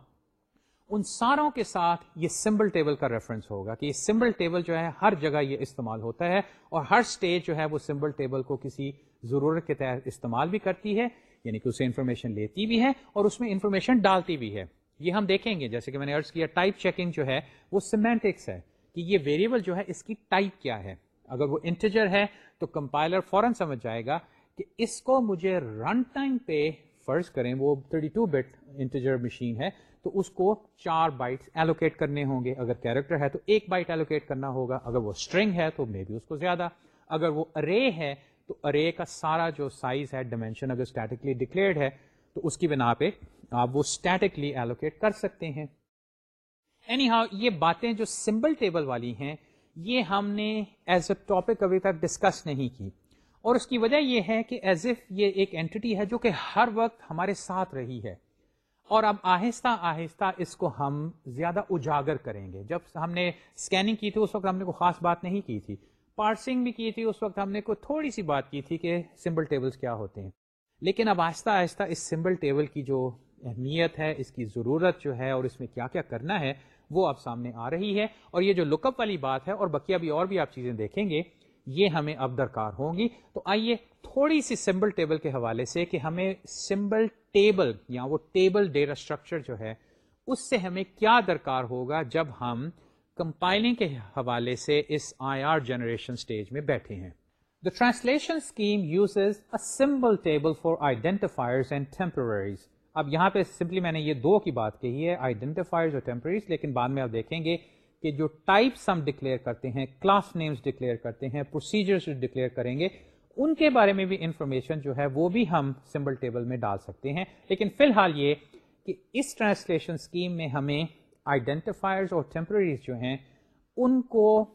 ان ساروں کے ساتھ یہ سمبل ٹیبل کا ریفرنس ہوگا کہ یہ سمبل ٹیبل جو ہے، ہر جگہ یہ استعمال ہوتا ہے اور ہر اسٹیج جو ہے، وہ سمبل ٹیبل کو کسی ضرورت کے تحت استعمال بھی کرتی ہے یعنی کہ اسے انفارمیشن لیتی بھی ہے اور اس میں انفارمیشن ڈالتی بھی ہے۔ یہ ہم دیکھیں گے، جیسے کہ میں نے ارض کیا ٹائپ چیکنگ جو ہے، وہ سیمینٹکس ہے۔ کہ یہ ویریبل جو ہے اس کی ٹائپ کیا ہے۔ اگر وہ انٹیجر ہے تو کمپائلر فوراً سمجھ جائے گا کہ اس کو مجھے رن ٹائم پہ فرض کریں، وہ 32 بٹ انٹیجر مشین ہے، تو اس کو چار بائٹ ایلوکیٹ کرنے ہوں گے۔ اگر کیریکٹر ہے تو ایک بائٹ ایلوکیٹ کرنا ہوگا، اگر وہ اسٹرنگ ہے تو مے بی اس کو زیادہ۔ اگر وہ ارے ہے تو ارے کا سارا جو سائز ہے ڈائمینشن اگر اسٹیٹکلی ڈکلیئرڈ ہے، تو اس کی بنا پہ آپ وہ اسٹیٹکلی ایلوکیٹ کر سکتے ہیں۔ اینی ہاؤ یہ باتیں جو سمبل ٹیبل والی ہیں، یہ ہم نے ایز اے ٹاپک ابھی تک ڈسکس نہیں کی۔ اور اس کی وجہ یہ ہے کہ ایز اف یہ ایک اینٹی ہے جو کہ ہر وقت ہمارے ساتھ رہی ہے۔ اور اب آہستہ آہستہ اس کو ہم زیادہ اجاگر کریں گے۔ جب ہم نے اسکیننگ کی تھی، اس وقت ہم نے کوئی خاص بات نہیں کی تھی۔ پارسنگ بھی کی تھی، اس وقت ہم نے کوئی تھوڑی سی بات کی تھی کہ سمبل ٹیبلز کیا ہوتے ہیں۔ لیکن اب آہستہ آہستہ اس سمبل ٹیبل کی جو اہمیت ہے، اس کی ضرورت جو ہے اور اس میں کیا کیا کرنا ہے وہ اب سامنے آ رہی ہے اور یہ جو لک اپ والی بات ہے اور بقیہ بھی اور بھی آپ چیزیں دیکھیں گے، یہ ہمیں اب درکار ہوں گی۔ تو آئیے تھوڑی سی سمبل ٹیبل کے حوالے سے کہ ہمیں سمبل ٹیبل یا وہ ٹیبل ڈیٹا اسٹرکچر جو ہے، اس سے ہمیں کیا درکار ہوگا جب ہم کمپائلنگ کے حوالے سے اس آئی آر جنریشن اسٹیج میں بیٹھے ہیں۔ The translation scheme uses a symbol table for identifiers and temporaries اب یہاں پہ سمپلی میں نے یہ دو کی بات کہی ہے آئیڈینٹیفائرز اور ٹیمپریز لیکن بعد میں آپ دیکھیں گے کہ جو ٹائپس ہم ڈکلیئر کرتے ہیں کلاس نیمز ڈکلیئر کرتے ہیں پروسیجرز ڈکلیئر کریں گے، ان کے بارے میں بھی انفارمیشن جو ہے وہ بھی ہم سمبل ٹیبل میں ڈال سکتے ہیں۔ لیکن فی الحال یہ کہ اس ٹرانسلیشن اسکیم میں ہمیں آئیڈینٹیفائرز اور ٹیمپرریز جو ہیں، ان کو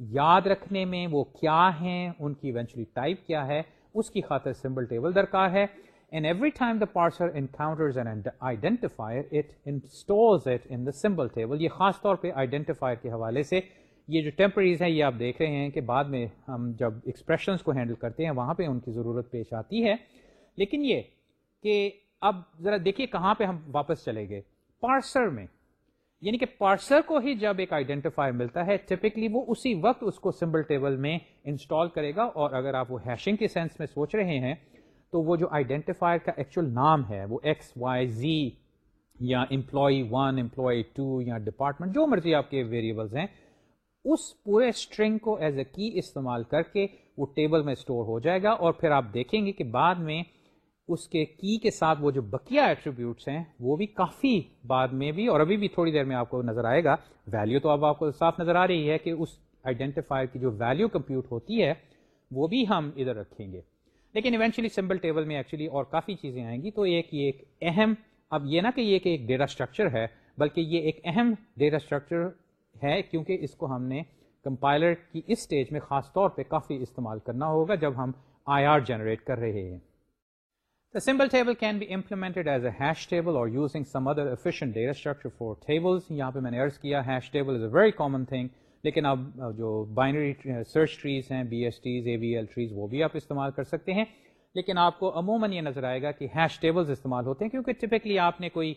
یاد رکھنے میں وہ کیا ہیں، ان کی ایونچولی ٹائپ کیا ہے، اس کی خاطر سمبل ٹیبل درکار ہے۔ And every time the parser encounters identifier it installs it in the symbol table یہ خاص طور پہ آئیڈینٹیفائر کے حوالے سے یہ جو ٹیمپریز ہیں یہ آپ دیکھ رہے ہیں کہ بعد میں ہم جب ایکسپریشنس کو ہینڈل کرتے ہیں، وہاں پہ ان کی ضرورت پیش آتی ہے۔ لیکن یہ کہ اب ذرا دیکھیے کہاں پہ ہم واپس چلے گئے۔ پارسر میں۔ یعنی کہ پارسر کو ہی جب ایک آئیڈینٹیفائر ملتا ہے ٹپکلی وہ اسی وقت اس کو سمبل ٹیبل میں انسٹال کرے گا اور اگر آپ وہ ہیشنگ کے سینس میں سوچ رہے ہیں تو وہ جو آئیڈینٹیفائر کا ایکچوئل نام ہے، وہ ایکس وائی زی یا امپلائی ون امپلائی ٹو یا ڈپارٹمنٹ جو مرضی آپ کے ویریبلس ہیں، اس پورے اسٹرنگ کو ایز اے کی استعمال کر کے وہ ٹیبل میں اسٹور ہو جائے گا اور پھر آپ دیکھیں گے کہ بعد میں اس کے کی کے ساتھ وہ جو بکیا ایٹریبیوٹس ہیں، وہ بھی کافی بعد میں بھی اور ابھی بھی تھوڑی دیر میں آپ کو نظر آئے گا۔ ویلیو تو اب آپ کو صاف نظر آ رہی ہے کہ اس آئیڈینٹیفائر کی جو ویلیو کمپیوٹ ہوتی ہے، وہ بھی ہم ادھر رکھیں گے۔ لیکن ایونچولی سمبل ٹیبل میں ایکچولی اور کافی چیزیں آئیں گی تو ایک یہ ایک اہم، اب یہ نہ کہ یہ کہ ایک ڈیٹا اسٹرکچر ہے، بلکہ یہ ایک اہم ڈیٹا اسٹرکچر ہے کیونکہ اس کو ہم نے کمپائلر کی اس اسٹیج میں خاص طور پہ کافی استعمال کرنا ہوگا جب ہم آئی آر جنریٹ کر رہے ہیں The symbol table can be implemented as a hash table or using some other efficient data structure for tables. یہاں پہ میں نے عرض کیا، hash table is a very common thing. لیکن اب جو بائنری سرچ ٹریز ہیں، B S Ts A V L trees, وہ بھی آپ استعمال کر سکتے ہیں۔ لیکن آپ کو عموماً یہ نظر آئے گا کہ ہیش ٹیبلز استعمال ہوتے ہیں کیونکہ ٹپکلی آپ نے کوئی،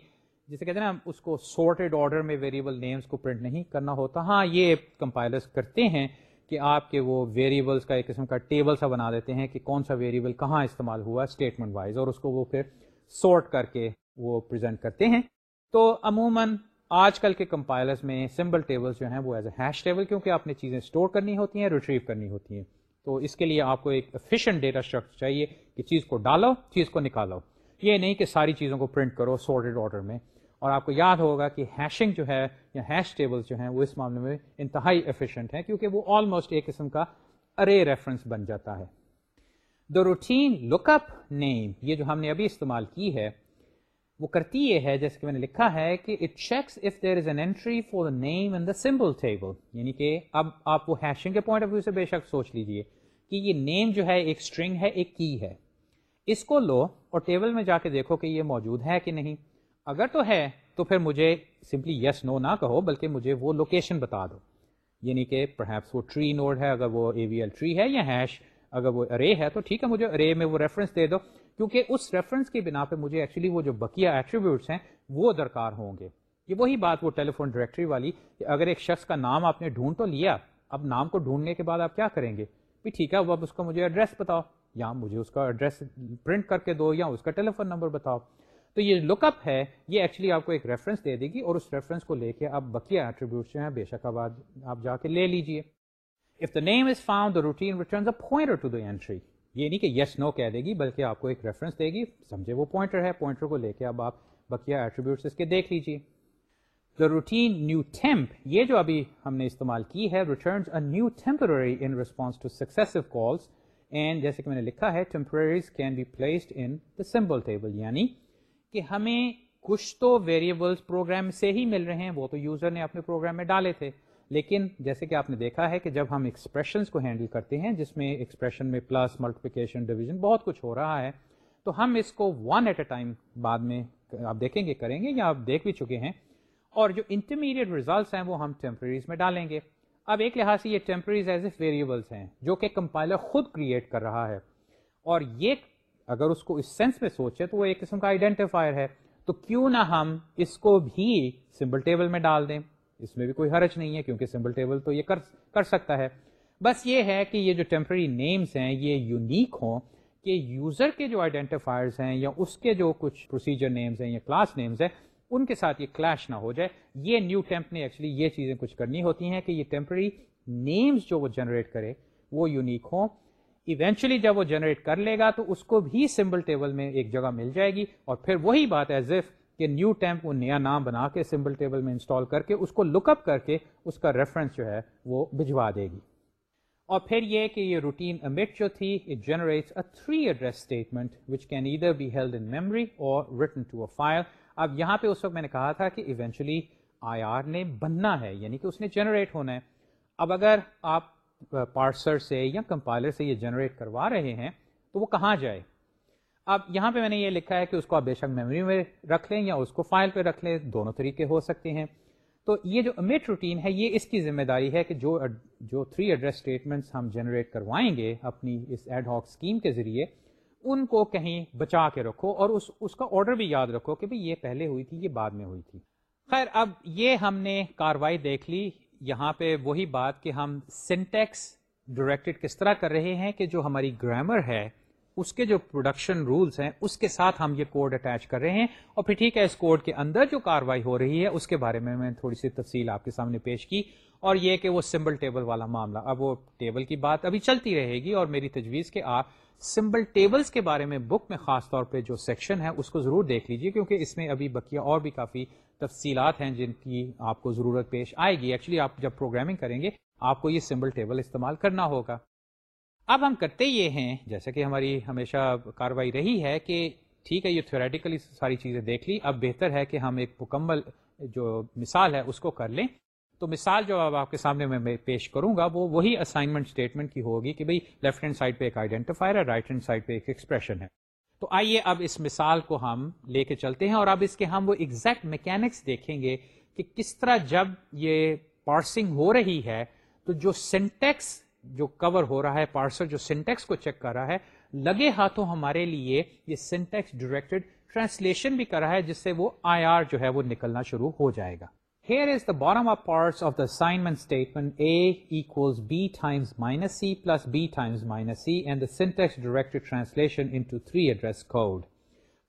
جسے کہتے ہیں نا، اس کو سورٹڈ آرڈر میں ویریبل نیمز کو پرنٹ نہیں کرنا ہوتا۔ ہاں یہ کمپائلرز کرتے ہیں کہ آپ کے وہ ویریبلس کا ایک قسم کا ٹیبل سا بنا دیتے ہیں کہ کون سا ویریبل کہاں استعمال ہوا اسٹیٹمنٹ وائز اور اس کو وہ پھر سورٹ کر کے وہ پریزنٹ کرتے ہیں۔ تو عموماً آج کل کے کمپائلرز میں سمبل ٹیبلز جو ہیں وہ ایز اے ہیش ٹیبل کیونکہ آپ نے چیزیں اسٹور کرنی ہوتی ہیں ریٹریو کرنی ہوتی ہیں۔ تو اس کے لیے آپ کو ایک افیشینٹ ڈیٹا اسٹرکچر چاہیے کہ چیز کو ڈالو، چیز کو نکالو۔ یہ نہیں کہ ساری چیزوں کو پرنٹ کرو سورٹڈ آرڈر میں۔ اور آپ کو یاد ہوگا کہ ہیشنگ جو ہے یا ہیش ٹیبل جو ہیں وہ اس معاملے میں انتہائی ایفیشینٹ ہے کیونکہ وہ آلموسٹ ایک قسم کا ارے ریفرنس بن جاتا ہے۔ دا روٹین لک اپ نیم یہ جو ہم نے ابھی استعمال کی ہے وہ کرتی یہ ہے، جیسے کہ میں نے لکھا ہے کہ it checks if there is an entry for the name in the symbol table یعنی کہ اب آپ وہ ہیشنگ کے پوائنٹ آف ویو سے بے شک سوچ لیجیے کہ یہ نیم جو ہے، ایک اسٹرنگ ہے، ایک کی ہے۔ اس کو لو اور ٹیبل میں جا کے دیکھو کہ یہ موجود ہے کہ نہیں۔ اگر تو ہے، تو پھر مجھے سمپلی یس نو نہ کہو، بلکہ مجھے وہ لوکیشن بتا دو۔ یعنی کہ پرہیپس وہ ٹری نوڈ ہے، اگر وہ اے وی ایل ٹری ہے یا ہیش اگر وہ ارے ہے تو ٹھیک ہے، مجھے ارے میں وہ ریفرنس دے دو۔ کیونکہ اس ریفرنس کی بنا پہ مجھے ایکچولی وہ جو بکیا ایٹریبیوٹس ہیں، وہ درکار ہوں گے۔ یہ وہی بات وہ ٹیلی فون ڈائریکٹری والی، کہ اگر ایک شخص کا نام آپ نے ڈھونڈ تو لیا، اب نام کو ڈھونڈنے کے بعد آپ کیا کریں گے؟ بھی ٹھیک ہے، اب اس کو مجھے ایڈریس بتاؤ، یا مجھے اس کا ایڈریس پرنٹ کر کے دو، یا اس کا ٹیلی فون نمبر بتاؤ۔ تو یہ لک اپ ہے، یہ ایکچولی آپ کو ایک ریفرنس دے دے گی، اور اس ریفرنس کو لے کے آپ بکیا ایٹریبیوٹ جو ہیں، بے شک آباد آپ جا کے لے لیجیے if the name is found the routine returns a pointer to the entry یہ نہیں کہ یس نو کہہ دے گی، بلکہ آپ کو ایک ریفرنس دے گی، سمجھے وہ پوائنٹر ہے پوائنٹر کو لے کے اب آپ بکیا ایٹریبیوٹس اس کے دیکھ لیجیے دا روٹین نیو ٹیمپ یہ جو ابھی ہم نے استعمال کی ہے returns a new temporary in response to successive calls and جیسے کہ میں نے لکھا ہے temporaries can be placed in the symbol table یعنی کہ ہمیں کچھ تو ویریبلس پروگرام سے ہی مل رہے ہیں، وہ تو یوزر نے اپنے پروگرام میں ڈالے تھے۔ لیکن جیسے کہ آپ نے دیکھا ہے کہ جب ہم ایکسپریشنس کو ہینڈل کرتے ہیں، جس میں ایکسپریشن میں پلس ملٹیپلیکیشن ڈویژن بہت کچھ ہو رہا ہے، تو ہم اس کو ون ایٹ اے ٹائم بعد میں آپ دیکھیں گے، کریں گے یا آپ دیکھ بھی چکے ہیں۔ اور جو انٹرمیڈیٹ ریزلٹس ہیں، وہ ہم ٹیمپریز میں ڈالیں گے۔ اب ایک لحاظ سے یہ ٹیمپریز ایز اے ویریبلس ہیں، جو کہ کمپائلر خود کریٹ کر رہا ہے۔ اور یہ اگر اس کو اس سینس میں سوچے تو وہ ایک قسم کا آئیڈینٹیفائر ہے۔ تو کیوں نہ ہم اس کو بھی سمبل ٹیبل میں ڈال دیں۔ اس میں بھی کوئی حرج نہیں ہے کیونکہ سمبل ٹیبل تو یہ کر کر سکتا ہے۔ بس یہ ہے کہ یہ جو ٹیمپرری نیمز ہیں یہ یونیک ہوں کہ یوزر کے جو آئیڈینٹیفائرز ہیں یا اس کے جو کچھ پروسیجر نیمز ہیں یا کلاس نیمز ہیں ان کے ساتھ یہ کلیش نہ ہو جائے۔ یہ نیو ٹیمپ نے ایکچولی یہ چیزیں کچھ کرنی ہوتی ہیں کہ یہ ٹیمپرری نیمز جو وہ جنریٹ کرے وہ یونیک ہوں۔ ایونچولی جب وہ جنریٹ کر لے گا تو اس کو بھی سمبل ٹیبل میں ایک جگہ مل جائے گی اور پھر وہی بات ایز اف کہ نیو ٹیمپ وہ نیا نام بنا کے سمبل ٹیبل میں انسٹال کر کے اس کو لک اپ کر کے اس کا ریفرنس جو ہے وہ بھجوا دے گی۔ اور پھر یہ کہ یہ روٹین امٹ جو تھی it generates a three address statement which can ادھر بی ہیلڈ ان میموری اور ریٹن ٹو اے فائل اب یہاں پہ اس وقت میں نے کہا تھا کہ ایونچولی آئی آر نے بننا ہے یعنی کہ اس نے جنریٹ ہونا ہے۔ اب اگر آپ uh, پارسر سے یا کمپائلر سے یہ جنریٹ کروا رہے ہیں تو وہ کہاں جائے؟ اب یہاں پہ میں نے یہ لکھا ہے کہ اس کو آپ بے شک میموری میں رکھ لیں یا اس کو فائل پہ رکھ لیں، دونوں طریقے ہو سکتے ہیں۔ تو یہ جو امیٹ روٹین ہے، یہ اس کی ذمہ داری ہے کہ جو جو تھری ایڈریس اسٹیٹمنٹس ہم جنریٹ کروائیں گے اپنی اس ایڈ ہاک اسکیم کے ذریعے، ان کو کہیں بچا کے رکھو اور اس اس کا آرڈر بھی یاد رکھو کہ بھئی یہ پہلے ہوئی تھی، یہ بعد میں ہوئی تھی۔ خیر، اب یہ ہم نے کاروائی دیکھ لی۔ یہاں پہ وہی بات کہ ہم سنٹیکس ڈائریکٹڈ کس طرح کر رہے ہیں کہ جو ہماری گرامر ہے اس کے جو پروڈکشن رولز ہیں، اس کے ساتھ ہم یہ کوڈ اٹیچ کر رہے ہیں۔ اور پھر ٹھیک ہے، اس کوڈ کے اندر جو کاروائی ہو رہی ہے، اس کے بارے میں میں تھوڑی سی تفصیل آپ کے سامنے پیش کی۔ اور یہ کہ وہ سمبل ٹیبل والا معاملہ، اب وہ ٹیبل کی بات ابھی چلتی رہے گی۔ اور میری تجویز کہ آپ سمبل ٹیبلز کے بارے میں بک میں خاص طور پہ جو سیکشن ہے، اس کو ضرور دیکھ لیجیے کیونکہ اس میں ابھی بکیا اور بھی کافی تفصیلات ہیں جن کی آپ کو ضرورت پیش آئے گی۔ ایکچولی آپ جب پروگرامنگ کریں گے، آپ کو یہ سمبل ٹیبل استعمال کرنا ہوگا۔ اب ہم کرتے یہ ہیں، جیسا کہ ہماری ہمیشہ کاروائی رہی ہے کہ ٹھیک ہے، یہ تھیوریٹیکلی ساری چیزیں دیکھ لی، اب بہتر ہے کہ ہم ایک مکمل جو مثال ہے اس کو کر لیں۔ تو مثال جو اب آپ کے سامنے میں پیش کروں گا، وہ وہی اسائنمنٹ اسٹیٹمنٹ کی ہوگی کہ بھائی لیفٹ ہینڈ سائڈ پہ ایک آئیڈینٹیفائر ہے رائٹ ہینڈ سائڈ پہ ایک ایکسپریشن ہے۔ تو آئیے اب اس مثال کو ہم لے کے چلتے ہیں اور اب اس کے ہم وہ ایگزیکٹ میکینکس دیکھیں گے کہ کس طرح جب یہ پارسنگ ہو رہی ہے، تو جو سینٹیکس جو کور ہو رہا ہے پارسل جو سینٹیکس کو چیک کر رہا ہے، لگے ہاتھوں ہمارے لیے یہ سینٹیکس ڈائریکٹڈ ٹرانسلیشن بھی کر رہا ہے، جس سے وہ آئی آر جو ہے وہ نکلنا شروع ہو جائے گا۔ Here is the bottom of parts of the assignment statement A B times minus C plus B times minus C and the syntax directed translation into three address code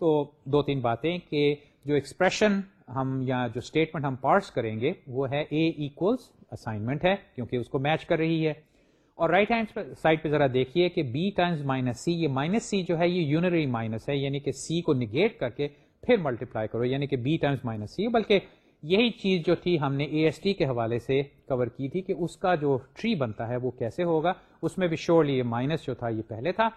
تو دو تین باتیں کہ جو ایکسپریشن ہم یا جو اسٹیٹمنٹ ہم پارٹس کریں گے، وہ ہے اے ایکولس اسائنمنٹ ہے، کیونکہ اس کو میچ کر رہی ہے۔ اور رائٹ ہینڈ سائڈ پہ ذرا دیکھیے کہ بی ٹائمز مائنس سی یہ مائنس سی جو ہے، یہ یونری مائنس ہے یعنی کہ سی کو نگیٹ کر کے پھر ملٹیپلائی کرو یعنی کہ بی ٹائمز مائنس سی بلکہ یہی چیز جو تھی ہم نے اے ایس ٹی کے حوالے سے کور کی تھی کہ اس کا جو ٹری بنتا ہے وہ کیسے ہوگا، اس میں بھی شیورلی یہ مائنس جو تھا یہ پہلے تھا۔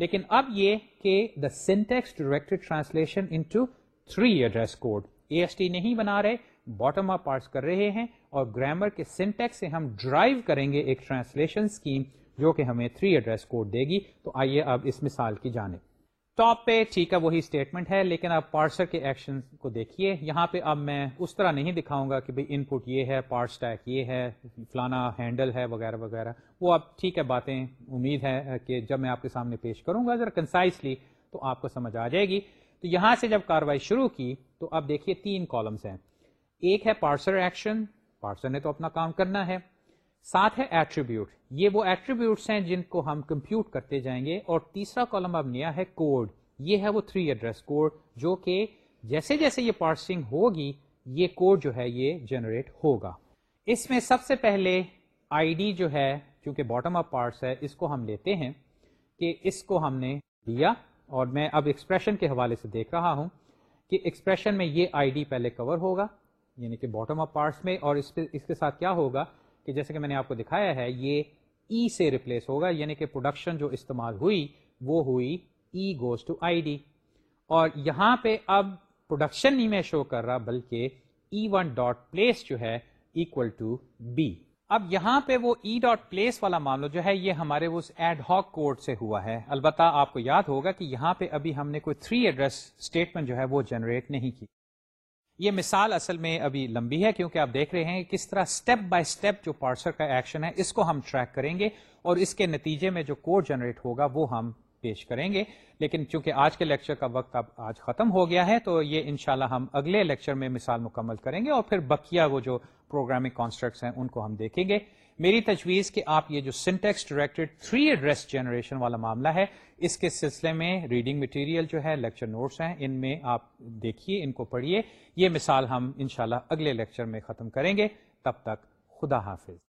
لیکن اب یہ کہ the syntax directed translation into three address code A S T نہیں بنا رہے باٹم اپ پارٹس کر رہے ہیں اور گرامر کے سینٹیکس سے ہم ڈرائیو کریں گے ایک ٹرانسلیشن اسکیم جو کہ ہمیں تھری ایڈریس کوڈ دے گی۔ تو آئیے اب اس مثال کی جانب۔ ٹاپ پہ ٹھیک ہے، وہی اسٹیٹمنٹ ہے، لیکن اب پارسر کے ایکشن کو دیکھیے۔ یہاں پہ اب میں اس طرح نہیں دکھاؤں گا کہ بھائی ان پٹ یہ ہے پارٹس ٹیک یہ ہے، فلانا ہینڈل ہے، وغیرہ وغیرہ۔ وہ اب ٹھیک ہے، باتیں امید ہے کہ جب میں آپ کے سامنے پیش کروں گا ذرا کنسائسلی تو آپ کو سمجھ آ جائے گی۔ تو یہاں سے جب کاروائی شروع کی تو اب دیکھیے تین کالمس ہیں۔ ایک ہے پارسر ایکشن پارسر نے تو اپنا کام کرنا ہے۔ ساتھ ہے ایٹریبیوٹ یہ وہ ایٹریبیوٹس ہیں جن کو ہم کمپیوٹ کرتے جائیں گے۔ اور تیسرا کالم اب نیا ہے کوڈ یہ ہے وہ تھری ایڈریس کوڈ جو کہ جیسے جیسے یہ پارسنگ ہوگی، یہ کوڈ جو ہے یہ جنریٹ ہوگا۔ اس میں سب سے پہلے آئی ڈی جو ہے، چونکہ باٹم اپ پارٹس ہے، اس کو ہم لیتے ہیں کہ اس کو ہم نے دیا۔ اور میں اب ایکسپریشن کے حوالے سے دیکھ رہا ہوں کہ ایکسپریشن میں یہ آئی ڈی پہلے کور ہوگا۔ یعنی کہ باٹم اپ پارٹس میں، اور اس پہ، اس کے ساتھ کیا ہوگا کہ جیسے کہ میں نے آپ کو دکھایا ہے، یہ ای e سے ریپلیس ہوگا یعنی کہ پروڈکشن جو استعمال ہوئی، وہ ہوئی E goes to I D اور یہاں پہ اب پروڈکشن نہیں میں شو کر رہا، بلکہ ای ون ڈاٹ پلیس جو ہے اکول ٹو بی اب یہاں پہ وہ ای ڈاٹ پلیس والا معاملہ جو ہے، یہ ہمارے اس ایڈ ہاک کوڈ سے ہوا ہے۔ البتہ آپ کو یاد ہوگا کہ یہاں پہ ابھی ہم نے کوئی تھری ایڈریس اسٹیٹمنٹ جو ہے وہ جنریٹ نہیں کی۔ یہ مثال اصل میں ابھی لمبی ہے کیونکہ آپ دیکھ رہے ہیں کس طرح اسٹیپ بائی اسٹیپ جو پارسر کا ایکشن ہے، اس کو ہم ٹریک کریں گے اور اس کے نتیجے میں جو کوڈ جنریٹ ہوگا وہ ہم پیش کریں گے۔ لیکن چونکہ آج کے لیکچر کا وقت اب آج ختم ہو گیا ہے، تو یہ انشاءاللہ ہم اگلے لیکچر میں مثال مکمل کریں گے اور پھر بکیا وہ جو پروگرامنگ کانسٹرکٹس ہیں، ان کو ہم دیکھیں گے۔ میری تجویز کہ آپ یہ جو syntax directed three address generation والا معاملہ ہے، اس کے سلسلے میں ریڈنگ مٹیریل جو ہے لیکچر نوٹس ہیں، ان میں آپ دیکھیے، ان کو پڑھیے۔ یہ مثال ہم انشاءاللہ اگلے لیکچر میں ختم کریں گے۔ تب تک خدا حافظ۔